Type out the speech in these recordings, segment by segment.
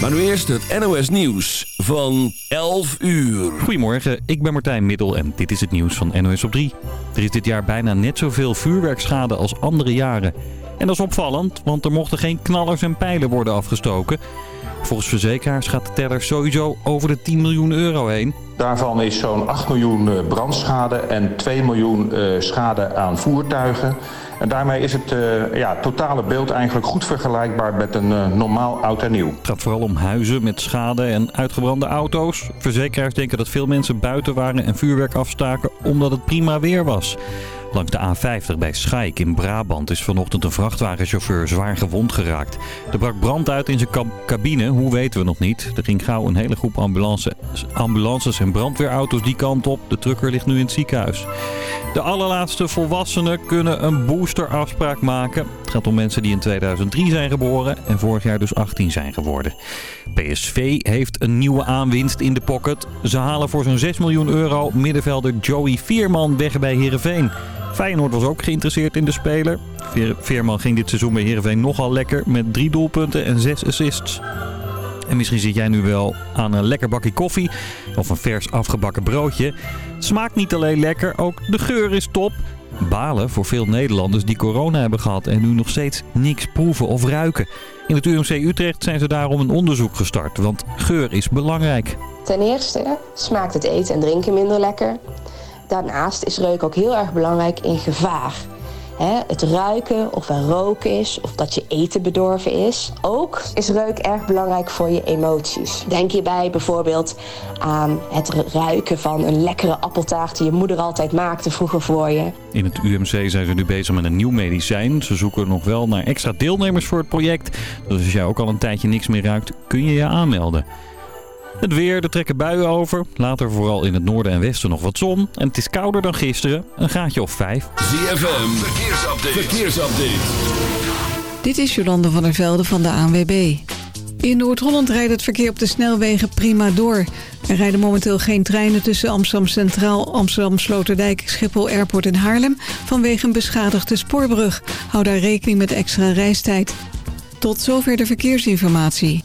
Maar nu eerst het NOS Nieuws van 11 uur. Goedemorgen, ik ben Martijn Middel en dit is het nieuws van NOS op 3. Er is dit jaar bijna net zoveel vuurwerkschade als andere jaren. En dat is opvallend, want er mochten geen knallers en pijlen worden afgestoken. Volgens verzekeraars gaat de teller sowieso over de 10 miljoen euro heen. Daarvan is zo'n 8 miljoen eh, brandschade en 2 miljoen eh, schade aan voertuigen. En daarmee is het uh, ja, totale beeld eigenlijk goed vergelijkbaar met een normaal oud en nieuw. Het gaat vooral om huizen met schade en uitgebrande auto's. Verzekeraars denken dat veel mensen buiten waren en vuurwerk afstaken omdat het prima weer was. Langs de A50 bij Schaik in Brabant is vanochtend een vrachtwagenchauffeur zwaar gewond geraakt. Er brak brand uit in zijn cabine, hoe weten we nog niet. Er ging gauw een hele groep ambulance, ambulances en brandweerauto's die kant op. De trucker ligt nu in het ziekenhuis. De allerlaatste volwassenen kunnen een boosterafspraak maken. Het gaat om mensen die in 2003 zijn geboren en vorig jaar dus 18 zijn geworden. PSV heeft een nieuwe aanwinst in de pocket. Ze halen voor zo'n 6 miljoen euro middenvelder Joey Veerman weg bij Heerenveen. Feyenoord was ook geïnteresseerd in de speler. Veerman ging dit seizoen bij Heerenveen nogal lekker met drie doelpunten en zes assists. En misschien zit jij nu wel aan een lekker bakje koffie of een vers afgebakken broodje. Smaakt niet alleen lekker, ook de geur is top. Balen voor veel Nederlanders die corona hebben gehad en nu nog steeds niks proeven of ruiken. In het UMC Utrecht zijn ze daarom een onderzoek gestart, want geur is belangrijk. Ten eerste smaakt het eten en drinken minder lekker. Daarnaast is reuk ook heel erg belangrijk in gevaar. Het ruiken of er rook is of dat je eten bedorven is. Ook is reuk erg belangrijk voor je emoties. Denk hierbij bijvoorbeeld aan het ruiken van een lekkere appeltaart die je moeder altijd maakte vroeger voor je. In het UMC zijn ze nu bezig met een nieuw medicijn. Ze zoeken nog wel naar extra deelnemers voor het project. Dus als jij ook al een tijdje niks meer ruikt, kun je je aanmelden. Het weer, er trekken buien over. Later vooral in het noorden en westen nog wat zon. En het is kouder dan gisteren, een graadje of vijf. ZFM, verkeersupdate. verkeersupdate. Dit is Jolande van der Velde van de ANWB. In Noord-Holland rijdt het verkeer op de snelwegen prima door. Er rijden momenteel geen treinen tussen Amsterdam Centraal, Amsterdam Sloterdijk, Schiphol Airport en Haarlem... vanwege een beschadigde spoorbrug. Hou daar rekening met extra reistijd. Tot zover de verkeersinformatie.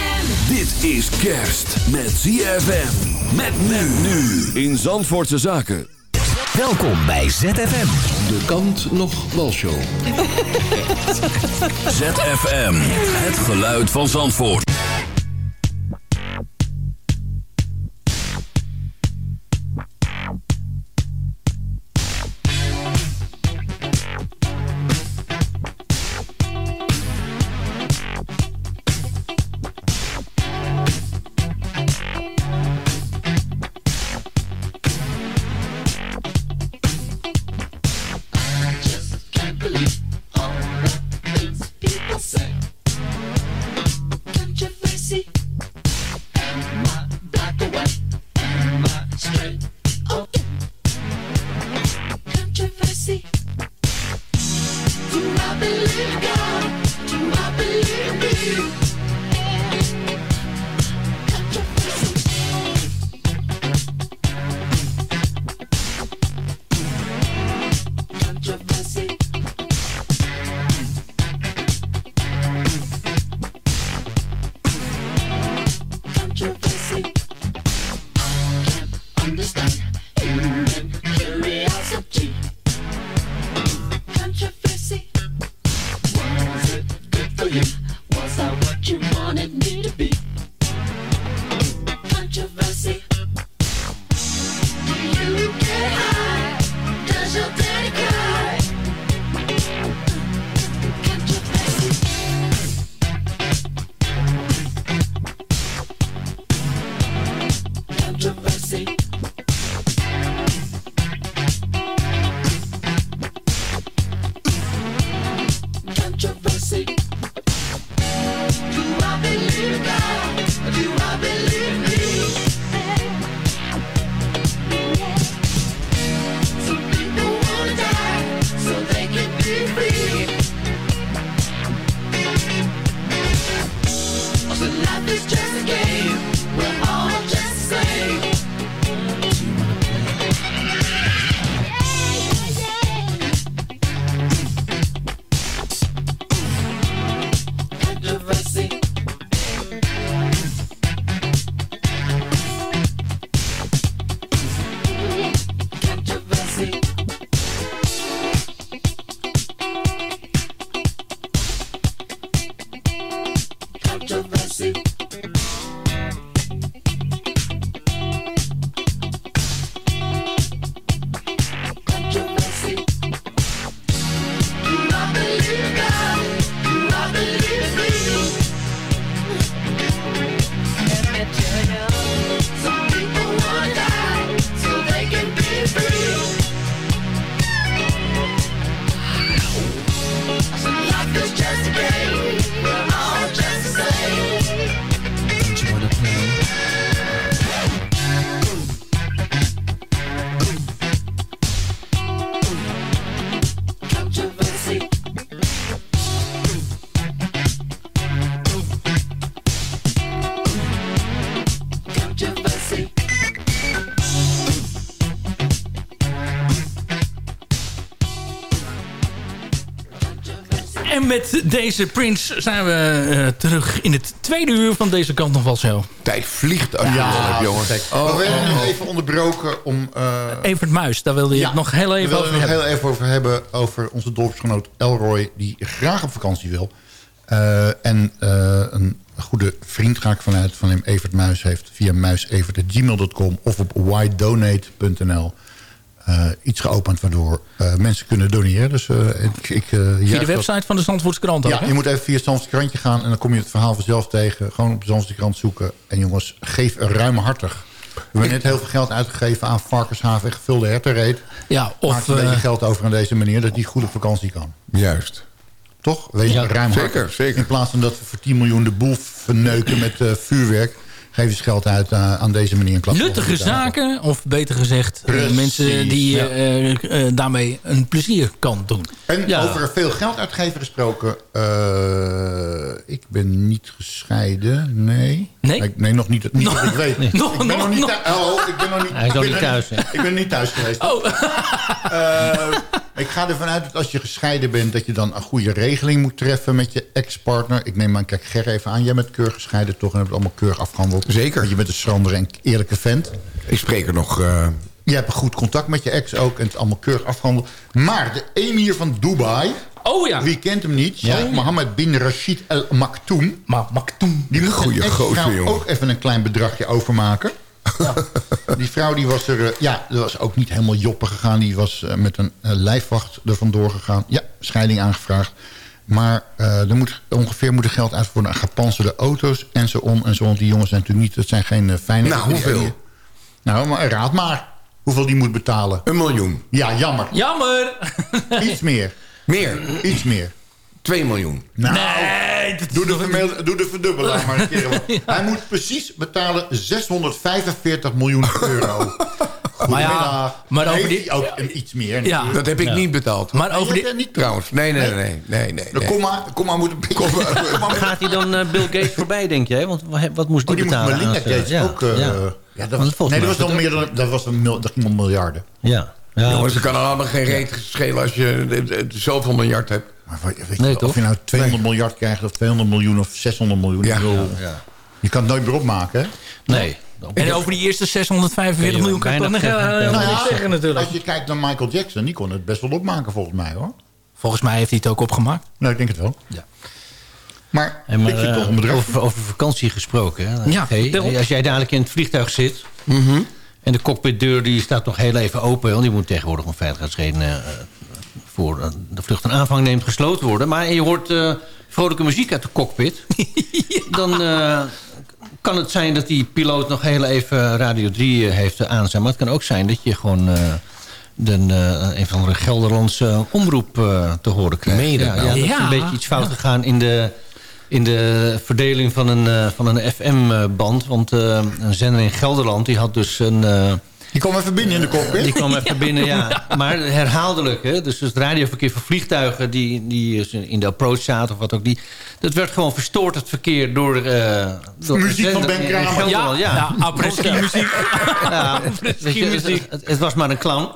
Dit is kerst met ZFM. Met men nu in Zandvoortse Zaken. Welkom bij ZFM. De kant nog walshow. ZFM. Het geluid van Zandvoort. Met deze Prince zijn we eh, terug in het tweede uur van deze kant nog wel zo. Tijd vliegt als je hebt, jongens. Oh, we werden nu even onderbroken om... eh, Evert Muis, daar wilde je ja, het nog heel even over het nog hebben. heel even over hebben over onze dorpsgenoot Elroy... die graag op vakantie wil. Eh, en eh, een goede vriend ga ik vanuit van hem, Evert Muis... heeft via muisevert.gmail.com of op whydonate.nl... eh, iets geopend waardoor eh, mensen kunnen doneren. Dus, eh, ik, ik, eh, Via de dat- website van de Zandvoortskrant ook, ja, hè? je moet even via het Zandvoortse krantje gaan... en dan kom je het verhaal vanzelf tegen. Gewoon op de Zandvoortse krant zoeken. En jongens, geef ruimhartig. We hebben net heel veel geld uitgegeven aan varkenshaven... en gevulde hertenreet. Ja, of, Maak een beetje eh, geld over aan deze manier... dat die goed op vakantie kan. Juist. Toch? Wees Ja, ruimhartig. zeker, zeker. In plaats van dat we voor 10 miljoen de boel verneuken met eh, vuurwerk... geef eens geld uit eh, aan deze manier. In plaats van Nuttige zaken, of beter gezegd, eh, Precies, mensen die ja. eh, eh, daarmee een plezier kan doen. En Ja. over veel geld uitgeven gesproken. eh, ik ben niet gescheiden. Nee. Nee? Ik- nee, nog niet. Niet dat ik weet. Nog- ik ben nog- nog niet thuis. Oh, ik ben nog niet, Hij is ik ben niet thuis, hè? Ik ben niet thuis geweest. Oh, Eh, ik ga ervan uit dat als je gescheiden bent... dat je dan een goede regeling moet treffen met je ex-partner. Ik neem aan, kijk Ger even aan. Jij bent keurig gescheiden toch? En hebt het allemaal keurig afgehandeld. Zeker. Want je bent een schrandere en eerlijke vent. Ik spreek er nog... eh, Je hebt een goed contact met je ex ook. En het is allemaal keurig afgehandeld. Maar de emir van Dubai... oh ja. Wie kent hem niet? Mohammed bin Rashid Al Maktoum. Maar Maktoum. Die moet Goeie gozer, jongen. ook even een klein bedragje overmaken. Die vrouw die was er... eh, ja, dat was ook niet helemaal joppen gegaan. Die was eh, met een lijfwacht er vandoor gegaan. Ja, scheiding aangevraagd. Maar eh, er moet ongeveer moet er geld uit worden aan gepantserde auto's en zo on en zo. Want die jongens zijn natuurlijk niet... Dat zijn geen eh, fijne... Nou, hoeveel? Nou, maar raad maar. Hoeveel die moet betalen. een miljoen. Ja, jammer. Jammer. Iets meer. Meer. Iets meer. 2 miljoen. Nou, Nee, Doe de, vermeel- doe de verdubbelaar maar een keer. Hij moet precies betalen 645 miljoen euro. Maar ja, maar over die- ook iets meer? Ja. Dat heb ik niet betaald. Maar over Je die... niet Trouwens. Nee, nee, nee. nee, nee, De nee. komma, de komma moet moet- Gaat hij dan eh, Bill Gates voorbij, denk jij? Want wa- wat moest Oh, die die moet betalen? Melinda aan zijn- Gates ja, ook... eh, ja. ja, dat was, volgens nee, dat was dan was meer dan... Dat was een mil, dat ging miljarden. Ja. ja. Jongens, er kan allemaal geen reet schelen als je eh, eh, zoveel miljard hebt. Maar wat- weet je, Nee, of je nou 200 miljard krijgt of 200 miljoen of 600 miljoen. Ja. Je kan het nooit meer opmaken, hè? Nee. En over die eerste 645 miljoen kan ik toch Bijna nog zeggen. Nou niks natuurlijk. Als je kijkt naar Michael Jackson, die kon het best wel opmaken volgens mij, hoor. Volgens mij heeft hij het ook opgemaakt. Nou, ik denk het wel. Ja. Maar, En maar, ik vind eh, toch een bedrag. over, over vakantie gesproken. Hè? Ja, Hey, als jij dadelijk in het vliegtuig zit... en de cockpitdeur die staat nog heel even open... want die moet tegenwoordig om veiligheidsredenen... eh, voor eh, de vlucht een aanvang neemt gesloten worden. Maar je hoort eh, vrolijke muziek uit de cockpit. Dan eh, kan het zijn dat die piloot nog heel even Radio 3 heeft aanstaan. Maar het kan ook zijn dat je gewoon... eh, de, eh, een van de Gelderlandse omroep eh, te horen krijgt. Ja, nou? ja, dat is Ja. een beetje iets fout gegaan in de, in de verdeling van een, eh, van een FM-band. Want eh, een zender in Gelderland die had dus een... Die kwam even binnen in de cockpit. die kwam even binnen, ja. Maar herhaaldelijk, hè. Dus het radioverkeer van vliegtuigen... die, die in de approach zaten of wat ook... Die, dat werd gewoon verstoord, het verkeer, door... eh door Muziek van Ben Kramer. Ja, ja. ja, muziek. Ja, weet je, het, het- het was maar een clown.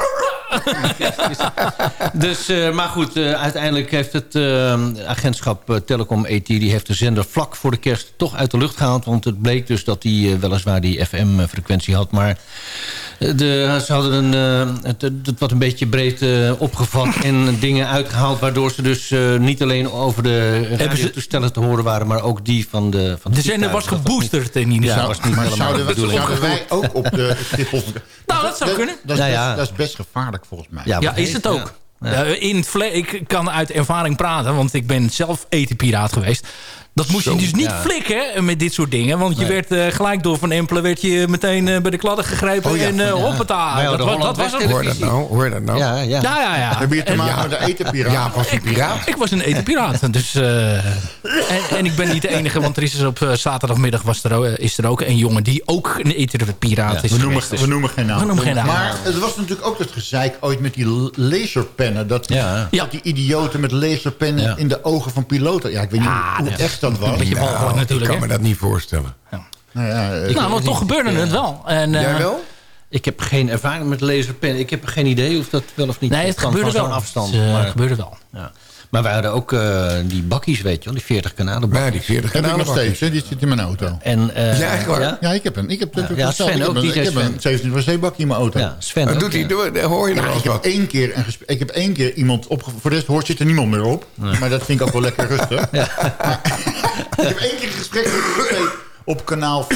dus, eh, maar goed, eh, uiteindelijk heeft het eh, agentschap Telecom ET... die heeft de zender vlak voor de kerst toch uit de lucht gehaald. Want het bleek dus dat hij weliswaar die FM-frequentie had... maar de, ze hadden een, eh, het, het wat een beetje breed eh, opgevat... en dingen uitgehaald... waardoor ze dus eh, niet alleen over de radiotoestellen te horen waren... maar ook die van de van De zender was geboosterd in ieder Ja, geval. was niet maar helemaal zouden, we, wij ook op de. Nou, dat zou kunnen. Dat is, Ja, best, ja. dat is best gevaarlijk volgens mij. Ja, Ja, is het ja. ook. Ja, in het ik kan uit ervaring praten, want ik ben zelf etenpiraat geweest. Dat moest je dus niet ja. flikken met dit soort dingen. Want je werd eh, gelijk door Van Empelen werd je meteen eh, bij de kladden gegrepen. Oh ja, en uh, ja. Dat, hadden wa- dat was. Hoor je dat nou? Hoor je dat nou? Ja, ja. Ja, ja, ja. Heb je te En- maken met de etenpiraat? Ja, was die piraat. Ik was een etenpiraat. Dus, eh, en, en ik ben niet de enige, want er is dus op zaterdagmiddag was er, ook- is er ook een jongen die ook een etenpiraat is We noemen, geweest. Dus- we noemen geen naam. We noemen geen naam. Maar het was natuurlijk ook het gezeik ooit met die laserpennen. Dat, dat die idioten met laserpennen Ja. in de ogen van piloten. Ja, ik weet niet hoe dat- echt dat was. Een beetje walgelijk ik natuurlijk. kan hè? me dat niet voorstellen. Nou, ja, eh, Nou, maar toch gebeurde het wel. En, eh, Jij wel? Ik heb geen ervaring met laserpen. Ik heb geen idee of dat wel of niet Nee, het kan gebeurde van wel. zo'n afstand. Het, eh, maar, gebeurde wel. ja. Maar we hadden ook eh, die bakkies, weet je wel, die 40 kanalen Ja, die 40 Heb ik nog kanalen steeds, hè? die zit in mijn auto. En, eh, Ja, echt waar? Ja, Ja, ik heb een, ik heb, ik heb ja, Sven ik heb ook, een- die Ik heb een Sven. 17 bakkie in mijn auto. ja, Sven Dat doet hij, doe- hoor je nog Nou, ik heb wat. één keer een gesprek. Ik heb één keer iemand op. Voor de rest hoort zit er niemand meer op. Maar dat vind ik ook wel lekker rustig. Ik heb één keer een gesprek met op kanaal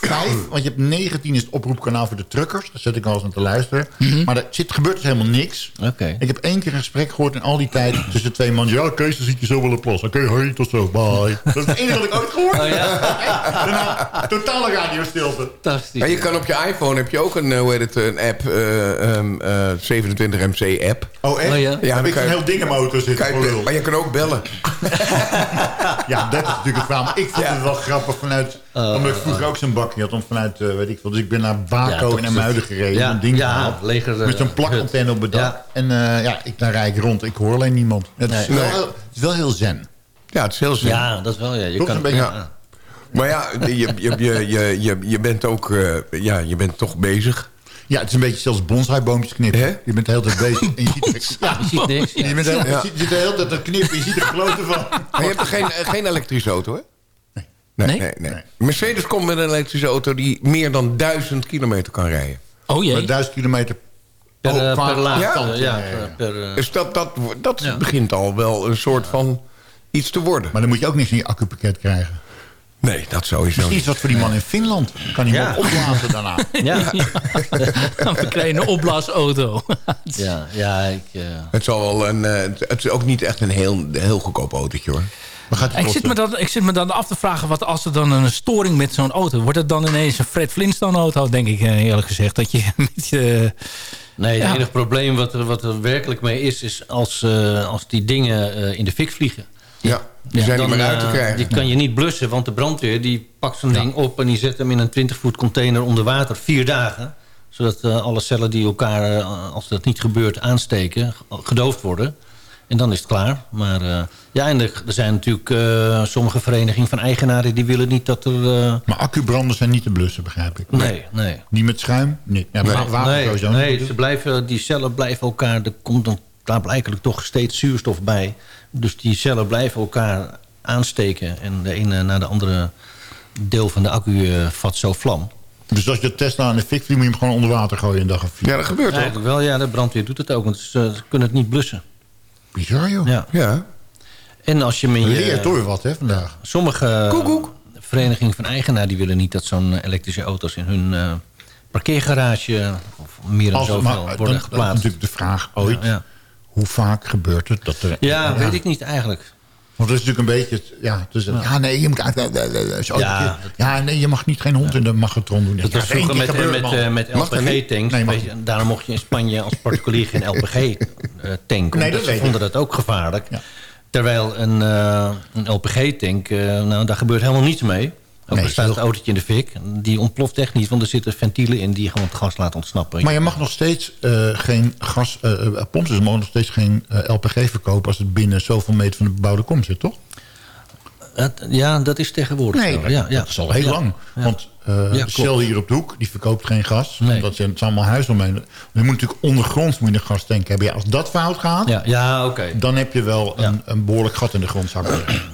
5. Want je hebt 19 is het oproepkanaal voor de truckers. Daar zet ik wel eens aan te luisteren. Maar er zit, gebeurt dus helemaal niks. Oké. Ik heb één keer een gesprek gehoord in al die tijd tussen twee man. Ja, Kees, dan zie ik je zo wel op plas. Oké, hoi, tot zo, bye. Dat is het enige wat ik ooit gehoord Oh, ja? Daarna totale radiostilte. Fantastisch. Ja, je kan op je iPhone heb je ook een, eh, hoe heet het, een app, eh, ehm, eh, 27MC app. Oh, echt? Oh, ja? Ja, dan heb ik een heel ding in mijn auto zitten. Maar je kan ook bellen. Ja, dat is natuurlijk het verhaal. Maar ik vond Ja. het wel grappig vanuit... omdat ik vroeger ook zo'n bakje had. Om vanuit, eh, weet ik veel. Dus ik ben naar Baco en naar Muiden gereden. Ja, een ding ja, gehaald. leger, eh, Met zo'n plakantenne op het dak. Ja. En eh, ja, ik, dan rijd ik rond. Ik hoor alleen niemand. Het is, Nee. wel, Nee. het is wel heel zen. Ja, het is heel zin. Ja, dat is wel, ja. Je kan, een beetje- Ja. Maar ja, je, je, je, je, bent ook, eh, ja, je bent toch bezig. Ja, het is een beetje zelfs bonsaiboompjes knippen. Je bent de hele tijd bezig. En je ziet, ja, Je ziet niks. je, bent de, je ziet- je zit de hele tijd te knippen. Je ziet er kloten van. Maar je hebt er geen, eh, geen elektrische auto, hè? Nee. Nee, nee, Nee. Mercedes komt met een elektrische auto die meer dan duizend kilometer kan rijden. Oh jee. Duizend kilometer Per, oh, qua per laag. ja, ja, ja, ja. per, eh, Dus dat, dat, dat Ja. begint al wel een soort van iets te worden. Maar dan moet je ook niks in je accupakket krijgen. Nee, dat sowieso Iets niet. wat voor die man in Finland. Kan hij Ja. hem opblazen daarna. ja, je een opblaasauto. ja, ja, ik... eh, Het, zal wel een, eh, het- het is ook niet echt een heel, heel goedkoop autootje, hoor. Ik zit, me dan, ik zit me dan af te vragen, wat als er dan een storing met zo'n auto... wordt het dan ineens een Fred Flintstone auto, denk ik eh, eerlijk gezegd. Dat je met je... Nee, het Ja. enige probleem wat er, wat er werkelijk mee is... is als, eh, als die dingen eh, in de fik vliegen. Ja, die zijn dan, niet meer uit te krijgen. Die kan je niet blussen, want de brandweer die pakt zo'n ding op... en die zet hem in een 20 voet container onder water vier dagen. Zodat eh, alle cellen die elkaar, als dat niet gebeurt, aansteken... gedoofd worden. En dan is het klaar. Maar eh, ja, en er, er zijn natuurlijk eh, sommige verenigingen van eigenaren... die willen niet dat er... eh, Maar accubranden zijn niet te blussen, begrijp ik. nee, nee. Niet met schuim? Nee. Ja, maar water nee, sowieso nee niet. ze blijven, die cellen blijven elkaar... Er komt dan klaarblijkelijk toch steeds zuurstof bij. Dus die cellen blijven elkaar aansteken. En de ene na de andere deel van de accu eh, vat zo vlam. Dus als je Tesla aan de fik vliegt, moet je hem gewoon onder water gooien een dag of vier. Ja, dat gebeurt ook. Eigenlijk wel, ja, de brandweer doet het ook. Want ze, ze kunnen het niet blussen. Bizar, joh. Ja. Ja. En als je met Je leert wat, hè, vandaag. Sommige Koekoek. verenigingen van eigenaar... die willen niet dat zo'n eh, elektrische auto's in hun eh, parkeergarage... of meer dan zoveel maar, dan, worden dan is geplaatst. natuurlijk de vraag ooit. Ja, ja. Hoe vaak gebeurt het dat er... Ja, weet ik niet eigenlijk. Want dat is natuurlijk een beetje... Ja, dus, ja. nee, je moet... uit- Zo, Ja, nee, je mag niet geen hond in de magnetron doen. Dat Ja, was vroeger met, met, eh, met? LPG-tanks. Nee, daarom mocht je in Spanje als particulier geen LPG-tank. Nee, dat omdat ze vonden dat ook gevaarlijk. Terwijl een, eh, een LPG-tank, eh, nou, daar gebeurt helemaal niets mee. Ook Nee, staat het autootje in de fik. Die ontploft echt niet, want er zitten ventielen in... die gewoon het gas laten ontsnappen. Maar je mag nog steeds eh, geen gas... eh uh, pompen mogen nog steeds geen eh, LPG verkopen... als het binnen zoveel meter van de bebouwde kom zit, toch? Ja, dat is tegenwoordig Nee, dat, ja, ja. dat is al heel Ja. lang. Ja. Want eh Ja, de klopt. Shell hier op de hoek, die verkoopt geen gas. Nee. Dat zijn, het zijn allemaal huizen omheen. Je moet natuurlijk ondergronds moet je een gastank hebben. Ja, als dat fout gaat, Ja, ja oké. dan heb je wel Ja. een, een behoorlijk gat in de grond.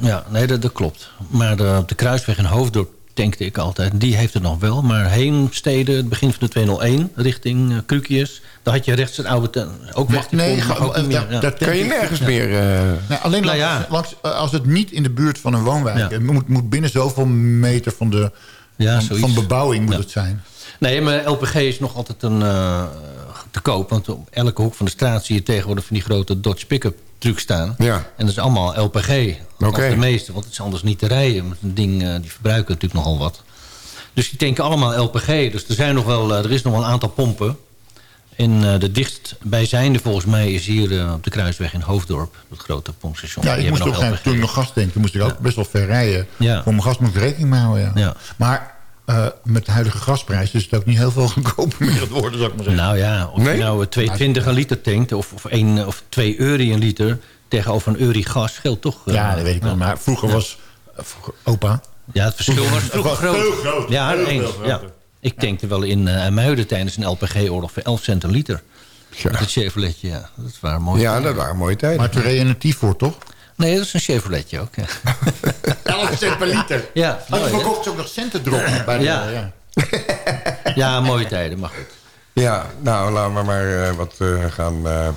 Ja, nee, dat, dat klopt. Maar de, op de kruisweg in Hoofddorp tankte ik altijd. Die heeft het nog wel. Maar Heemstede, het begin van de 201, richting uh, Krukius... daar had je rechts het oude... ten- ook weg nee, komen, ga- maar ook niet meer. daar- Ja. daar Kan je nergens meer... eh, Nee, alleen Nou langs, ja. langs- eh, als het niet in de buurt van een woonwijk... Moet, moet binnen zoveel meter van, de, Ja, van, bebouwing moet Ja. het zijn. Nee, maar LPG is nog altijd een, eh, te koop. Want op elke hoek van de straat zie je tegenwoordig... van die grote Dodge pick-up trucks staan. Ja. En dat is allemaal LPG. Oké. De meeste, want het is anders niet te rijden. Want een ding, eh, die verbruiken natuurlijk nogal wat. Dus die tanken allemaal LPG. Dus er, zijn nog wel, eh, er is nog wel een aantal pompen. En eh, de dichtstbijzijnde volgens mij is hier op de kruisweg in Hoofddorp. Het grote pompstation. Ja, ik moest nog toen ik nog gas tanken, moest ik ook best wel ver rijden. Ja. Voor mijn gas moet ik rekening mee houden. Ja. Ja. Maar eh, met de huidige gasprijs is het ook niet heel veel goedkoper meer zou ik maar zeggen. Nou ja, of Nee? je nou eh, 2,20 een liter tankt... of, of, 1, of 2 euro een liter tegenover een euro gas... scheelt toch... eh, ja, dat weet ik wel. Maar vroeger was eh, vroeger, opa... Ja, het verschil was vroeger groot. Ja, veel, eens. veel Ja. Ik tankte wel in uh, Muiden tijdens een LPG-oorlog voor 11 cent een liter. Met het Chevroletje, ja. Dat waren mooie Ja, tijden. dat waren mooie tijden. Maar toen reed je een toch? Nee, dat is een Chevroletje ook, ja. 11 cent per liter. Ja, Oh, mooi, hè? verkocht ze ook nog centen erop. Bij de, Ja. ja. Ja, mooie tijden, maar goed. Ja, nou, laten we maar eh, wat eh, gaan, eh,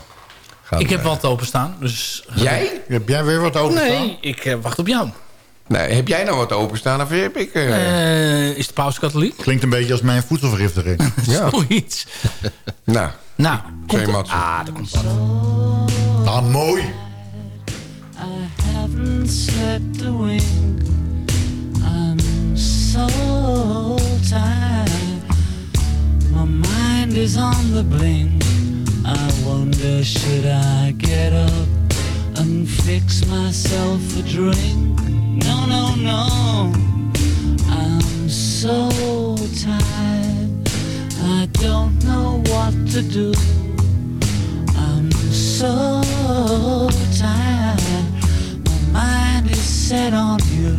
gaan... Ik heb wat openstaan. Dus... Jij? Heb jij weer wat over Nee, ik wacht op jou. Nee, heb jij nou wat openstaan of heb ik... is de paus katholiek? Klinkt een beetje als mijn voedselvergiftiging. ja. Zoiets. Nou, Nou, Twee komt matsen. Ah, dat komt wat. Ah, mooi. Haven't slept a wink. I'm so tired. My mind is on the blink. I wonder, should I get up and fix myself a drink? No, no, no. I'm so tired. I don't know what to do. I'm so tired. Mind is set on you.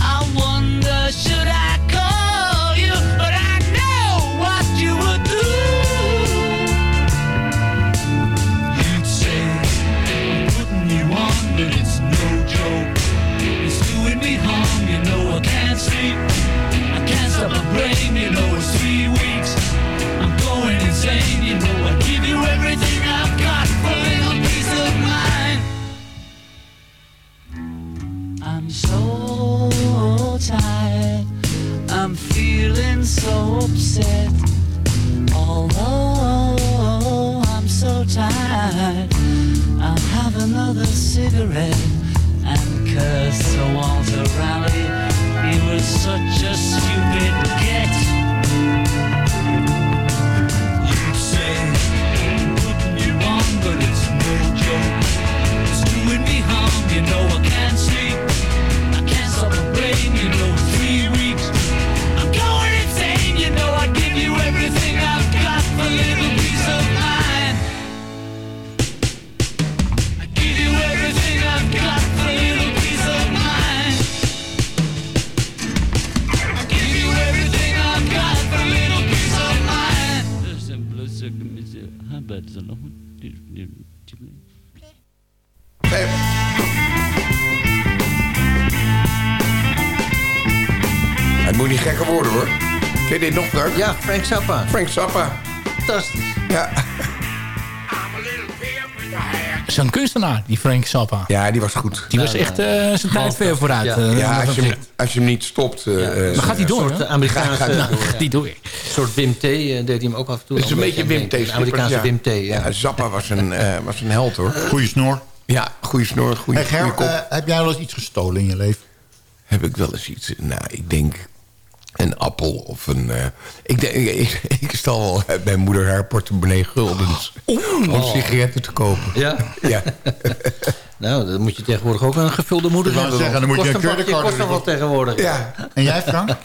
I wonder, should I call you? But I know what you would do. You'd say, I'm putting you on, but it's no joke. It's doing me harm, you know I can't sleep. I can't stop my brain, you know Frank? Zappa. Frank Zappa. Fantastisch. Ja. Zo'n kunstenaar, die Frank Zappa. ja, die was goed. Die was echt eh, zijn tijd ver vooruit. Ja. eh, Ja, als je, hem, als je hem niet stopt... Dan gaat hij door, Een soort hè? Amerikaanse... Gaat- gaat- gaat die door. Een soort Wim T. deed hij hem ook af en toe. Het is een beetje Wim T. Amerikaanse. Wim T. Ja. Ja, Zappa was een, eh, was een held hoor. Goeie snor. Ja, goede snor, goede Hey Ger, kop. heb jij wel eens iets gestolen in je leven? Heb ik wel eens iets... Nou, ik denk een appel of een... eh, ik, denk, ik, ik stal wel uit mijn moeder haar portemonnee guldens... om sigaretten te kopen. Ja? Ja. Nou, dan moet je tegenwoordig ook een gevulde moeder hebben. zeggen, dan moet je Kost een kost nog wel tegenwoordig. ja. En jij, Frank?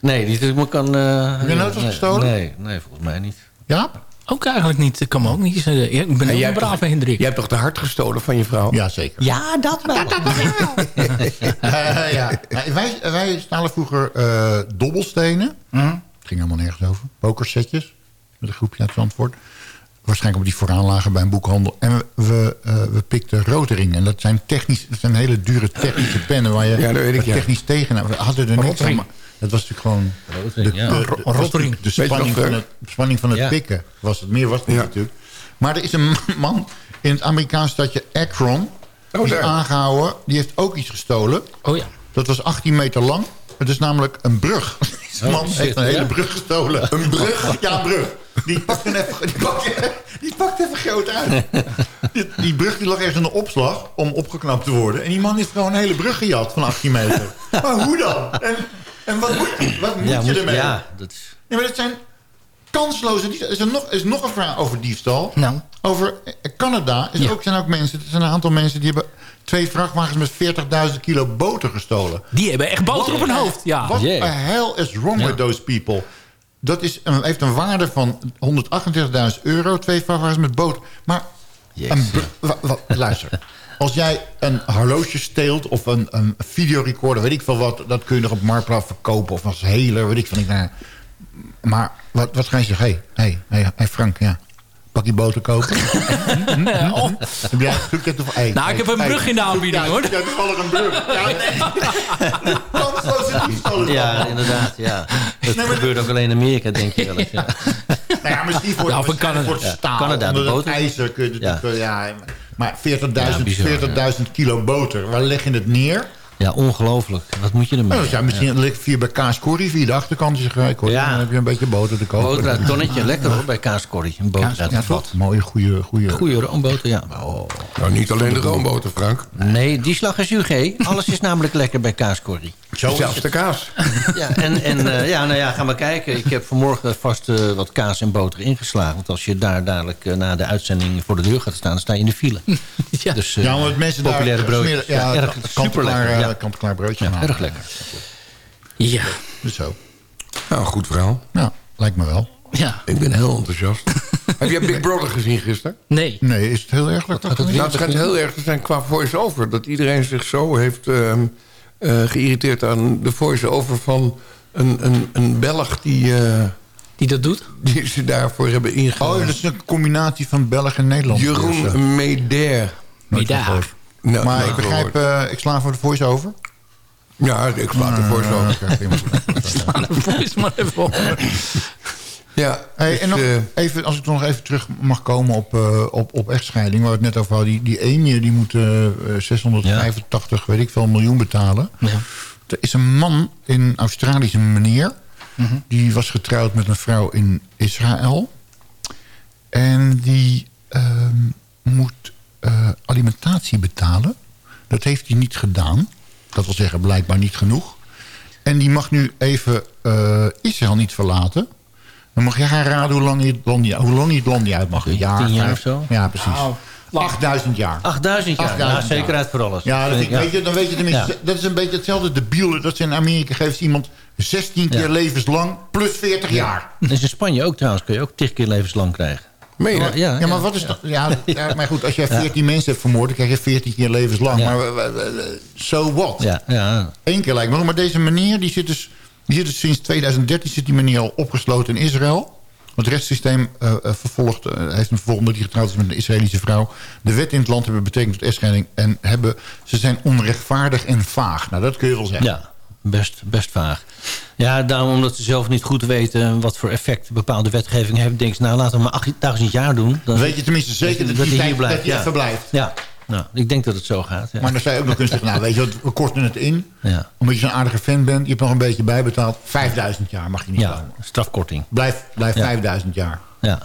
Nee, niet dat ik me kan... eh, Heb je nooit wat nee, gestolen? Nee, nee, volgens mij niet. Ja? Ook eigenlijk niet. Ik kan me ook niet. eh, Ik ben jij een hebt brave toch- Hendrik. Jij hebt toch de hart gestolen van je vrouw? Ja, zeker. Ja, dat wel. Eh, ja. Nou, wij, wij stalen vroeger eh, dobbelstenen. Hm? Het ging helemaal nergens over. Pokersetjes. Met een groepje uit Zandvoort. Waarschijnlijk op die vooraan lagen bij een boekhandel. En we, we, eh, we pikten rotering. En dat zijn, technisch, dat zijn hele dure technische pennen... waar je Ja, dat weet ik, ja. technisch tegen... We hadden er niks Dat was natuurlijk gewoon... De, ja. de, de, spanning van het, spanning van het Ja. pikken. Was het meer was het niet natuurlijk. Maar er is een man in het Amerikaanse stadje Akron... die is aangehouden. Die heeft ook iets gestolen. Oh ja. Dat was 18 meter lang. Het is namelijk een brug. Deze man shit, heeft een hele ja? brug gestolen. Een brug? Ja, een brug. Die pakt even, die pakt, die pakt even groot uit. Die, die brug die lag ergens in de opslag om opgeknapt te worden. En die man heeft gewoon een hele brug gejat van 18 meter. Maar hoe dan? En, en wat moet, wat moet ja, je moet- ermee? ja, dat is... Nee, maar dat zijn kansloze diefstal. Er is, er nog, is nog een vraag over diefstal. Nou. Over eh, Canada is Ja. ook, zijn ook mensen... Er zijn een aantal mensen die hebben twee vrachtwagens met 40.000 kilo boter gestolen. Die hebben echt boter op hun hoofd. Ja. What the hell is wrong with those people? Dat is een, heeft een waarde van 138.000 euro. Twee vrachtwagens met boter. Maar wa- luister. Als jij een horloge steelt of een, een videorecorder, weet ik veel wat... dat kun je nog op Marktplaats verkopen of als heler, weet ik veel. Nou, maar wat, wat ga je zeggen? Hé, hey, hey, hey, Frank, ja. Pakje boter kopen. Oh. Heb jij zoek het of ei? Nou, ik heb een brug in de aanbieding, Ja, hoor. Ja, toevallig een brug. Ja, nee. Kansloos is. Ja, inderdaad. Ja. Dat Nee, gebeurt ook alleen in Amerika, denk je wel eens. Ja. Nou ja, misschien voor, Ja, Canada. voor het Ja, staal. Canada, de onder het boter. ijzer kun je het Ja. natuurlijk, ja. Maar 40.000 Ja, bizar, 40.000 kilo boter, waar leg je het neer? ja, ongelooflijk. Wat moet je ermee? Nou, ja, misschien ligt via bij Kaas Corrie via de achterkant. Zeg, ik hoor, Ja. Dan heb je een beetje boter te kopen. Boter uit het tonnetje, lekker hoor, bij kaaskorrie. Een boter uit Ja, het vat. toch? Mooie, goede, goede. Goeie roomboter, ja. Nou, niet alleen de roomboter, Frank. Nee, die slag is UG. Alles is namelijk lekker bij kaaskorrie. Zo Zelfs de kaas. Ja, en, en eh, ja, nou ja, ga maar kijken. Ik heb vanmorgen vast eh, wat kaas en boter ingeslagen. Want als je daar dadelijk eh, na de uitzending voor de deur gaat staan... dan sta je in de file. Ja. Dus, eh, Ja, want mensen daar... populaire broodjes. smeren- Ja, Ja, erg kant- super kant-en-klaar, lekker. Ja. kant-en-klaar broodje Ja, maken. erg lekker. Ja. Dus zo. Nou, goed verhaal. Ja, lijkt me wel. Ja. Ik ben heel enthousiast. Heb jij Big Brother gezien gisteren? Nee. Nee, is het heel erg? Dat dat Nou, het schijnt heel erg te zijn qua voice-over. Dat iedereen zich zo heeft ehm, eh, geïrriteerd aan de voice-over van een, een, een Belg die, eh, Die dat doet? die ze daarvoor hebben Oh, ingehaald. dat is een combinatie van Belg en Nederland. Eh, Jeroen Meder. gehoord. Nou, Maar nooit ik begrijp, eh, ik sla voor de voice-over. Ja, ik slaat de voice-over. Eh, oké, prima. Voice maar even op. Ja, Hey, dus, en nog eh, even, als ik nog even terug mag komen op, eh, op, op echtscheiding... waar we het net over hadden. Die, die Emir die moet eh, 685, weet ik veel, miljoen betalen. Ja. Er is een man in Australië, een meneer... Mhm. die was getrouwd met een vrouw in Israël. En die ehm, moet eh, alimentatie betalen. Dat heeft hij niet gedaan. Dat wil zeggen, blijkbaar niet genoeg. En die mag nu even eh, Israël niet verlaten. Dan mag jij gaan raden hoe lang hij het land niet, hoe lang hij het land niet uit mag. Een jaar, Tien jaar of zo? Ja, precies. Nou, 8000 jaar. 8000 jaar. 8000 ja, jaar. zekerheid voor alles. Ja, dat, ik- weet je, dan weet je tenminste... Ja. Dat is een beetje hetzelfde debiel. Dat ze in Amerika geeft iemand 16 keer Ja. levenslang plus 40 jaar. Dat is in Spanje ook trouwens. Kun je ook 10 keer levenslang krijgen. meen je? Ja, Ja, maar wat is dat? Ja, ja, maar goed, als jij 14 mensen hebt vermoord... dan krijg je 14 keer levenslang. Ja. Maar eh, eh, eh, so what? Ja, ja. Eén keer lijkt me nog. Maar deze meneer, die zit dus, die zit dus sinds 2013 zit die meneer al opgesloten in Israël. Het rechtssysteem eh, vervolgt, eh, heeft hem vervolgd omdat hij getrouwd is met een Israëlische vrouw. De wet in het land hebben betekend tot echtscheiding. En hebben, ze zijn onrechtvaardig en vaag. Nou, dat kun je wel zeggen. Ja, best, best vaag. Ja, daarom omdat ze zelf niet goed weten wat voor effect bepaalde wetgeving heeft. Denk ze, nou laten we maar 8000 jaar doen. Dan weet je tenminste zeker dat, dat die hij hier blijft. dat hij ja. even blijft. Ja, nou, ik denk dat het zo gaat. Ja. Maar dan je ook nog kunnen zeggen, nou weet je wat, we korten het in. ja. Omdat je zo'n aardige fan bent, je hebt nog een beetje bijbetaald. 5000 jaar mag je niet ja, komen. strafkorting. Blijf, blijf Ja. 5000 jaar. Ja.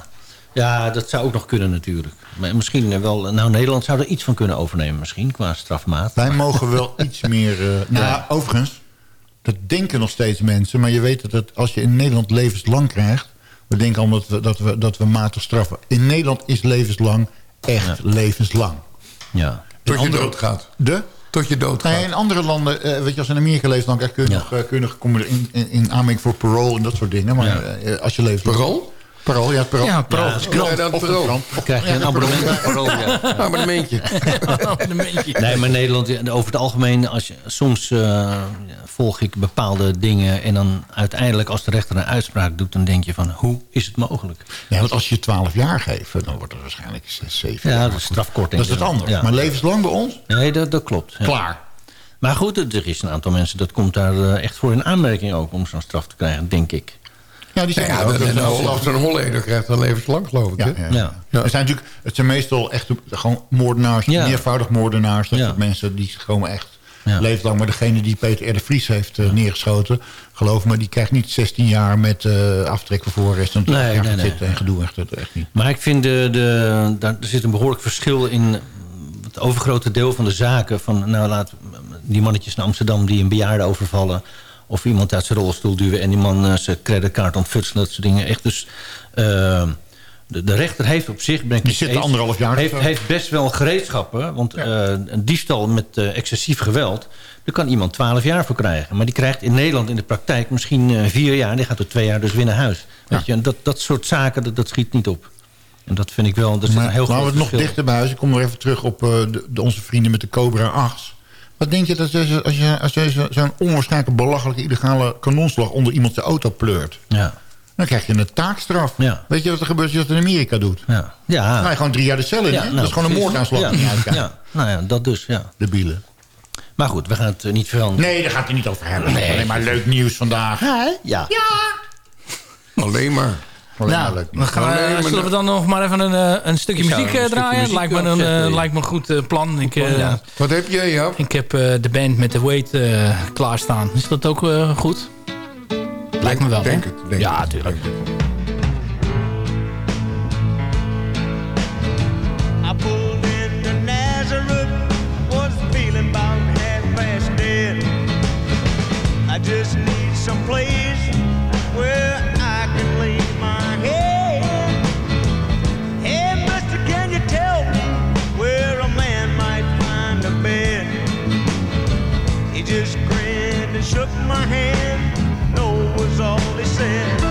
ja, dat zou ook nog kunnen natuurlijk. Maar misschien eh, wel... Nou, Nederland zou er iets van kunnen overnemen misschien, qua strafmaat. Wij mogen wel iets meer... eh, nou, Ja. overigens, dat denken nog steeds mensen. Maar je weet dat het, als je in Nederland levenslang krijgt... we denken allemaal dat we, dat we, dat we matig straffen. In Nederland is levenslang echt levenslang. Ja. Tot je andere- doodgaat. De? Tot je doodgaat. Nee, in andere landen, eh, weet je, als in Amerika levenslang krijgt... kun je Ja. nog, eh, kun je nog komen in, in, in aanmerking voor parole en dat soort dingen. Maar eh, als je levenslang... Parool? Parool, ja, parool. Ja, parool. Ja, is krant. Ja, dan Of een parool. krant. Of- Krijg je ja, een abonnement Parool, ja. Abonnementje. Abonnementje. Nee, maar Nederland, over het algemeen, als je, soms eh, volg ik bepaalde dingen... en dan uiteindelijk, als de rechter een uitspraak doet... dan denk je van, hoe is het mogelijk? Ja, want als je 12 jaar geeft, dan wordt het waarschijnlijk 6, 7 Ja, jaar. dat is strafkorting. Dat is het anders. Ja. Maar levenslang bij ons? Nee, dat, dat klopt. ja. Klaar. Maar goed, er is een aantal mensen... dat komt daar eh, echt voor in aanmerking ook... om zo'n straf te krijgen, denk ik. Ja, die zijn Ja, ook. dat- Dat is nou, wel- Zo'n Holleder krijgt dan levenslang, geloof ik. Ja, hè? ja, ja. Ja. Er zijn natuurlijk, het zijn meestal echt gewoon moordenaars, Ja. meervoudig moordenaars. Dat mensen die komen echt Ja. levenslang. Maar degene die Peter R. de Vries heeft eh, neergeschoten, geloof me, die krijgt niet 16 jaar met eh aftrek voor voorrest. En Nee, nee, nee, en gedoe echt, dat echt niet. Maar ik vind, de, de, daar, er zit een behoorlijk verschil in... het overgrote deel van de zaken... van nou, laat die mannetjes in Amsterdam die een bejaarde overvallen... of iemand uit zijn rolstoel duwen... en die man eh, zijn creditcard ontfutselen, dat soort dingen. Echt dus... eh, de, de rechter heeft op zich... Ben ik Die zit eens, anderhalf jaar Heeft, heeft best wel gereedschappen. Want eh, een diefstal met excessief geweld... daar kan iemand 12 jaar voor krijgen. Maar die krijgt in Nederland in de praktijk misschien vier jaar... en die gaat er twee jaar dus weer naar huis. Weet je, en dat, dat soort zaken, dat, dat schiet niet op. En dat vind ik wel... Dat is een Maar heel laten we groot het nog dichter bij huis. Ik kom nog even terug op de, de- onze vrienden met de Cobra 8. Wat denk je dat je, als je, als je zo- zo'n onwaarschijnlijk belachelijke illegale kanonslag onder iemand zijn auto pleurt? Ja. Dan krijg je een taakstraf. Weet je wat er gebeurt als je dat in Amerika doet? Ja. ja. Dan ga je gewoon drie jaar de cel in. Ja, nou, dat is gewoon een moordaanslag. Ja. die je uitkijkt. Ja, nou ja, dat dus, ja. De bielen. Maar goed, we gaan het eh, niet veranderen. Nee, daar gaat hij niet over hebben. Nee. Alleen maar leuk nieuws vandaag. Ja. Maar. Alleen maar Nou, we gaan, eh, zullen we dan nog maar even een, eh, een stukje muziek een eh, stukje draaien? muziek lijkt, me een, eh, ja. lijkt me een goed plan. Ik, eh, ja. Wat heb je, Jap? ik heb eh, de band met de Weight eh, klaarstaan. Is dat ook eh, goed? Lijkt me wel. Denk hè? het. Denk ja, natuurlijk. Just grinned and shook my hand, no was all he said.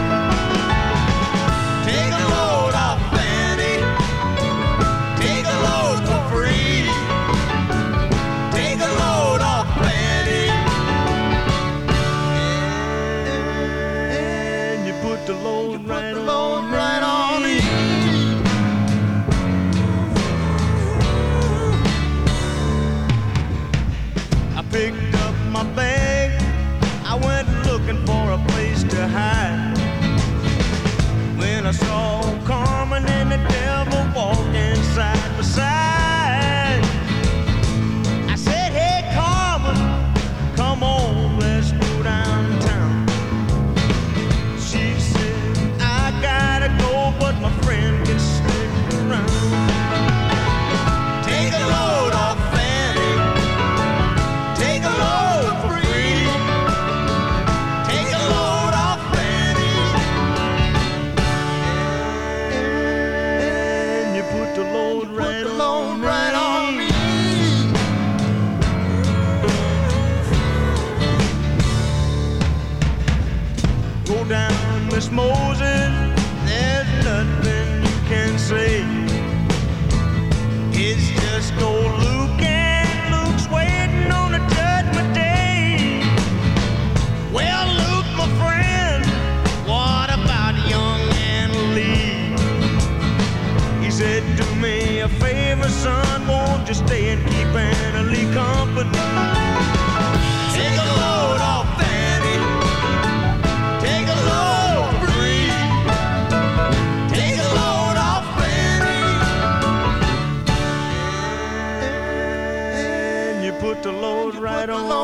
Load right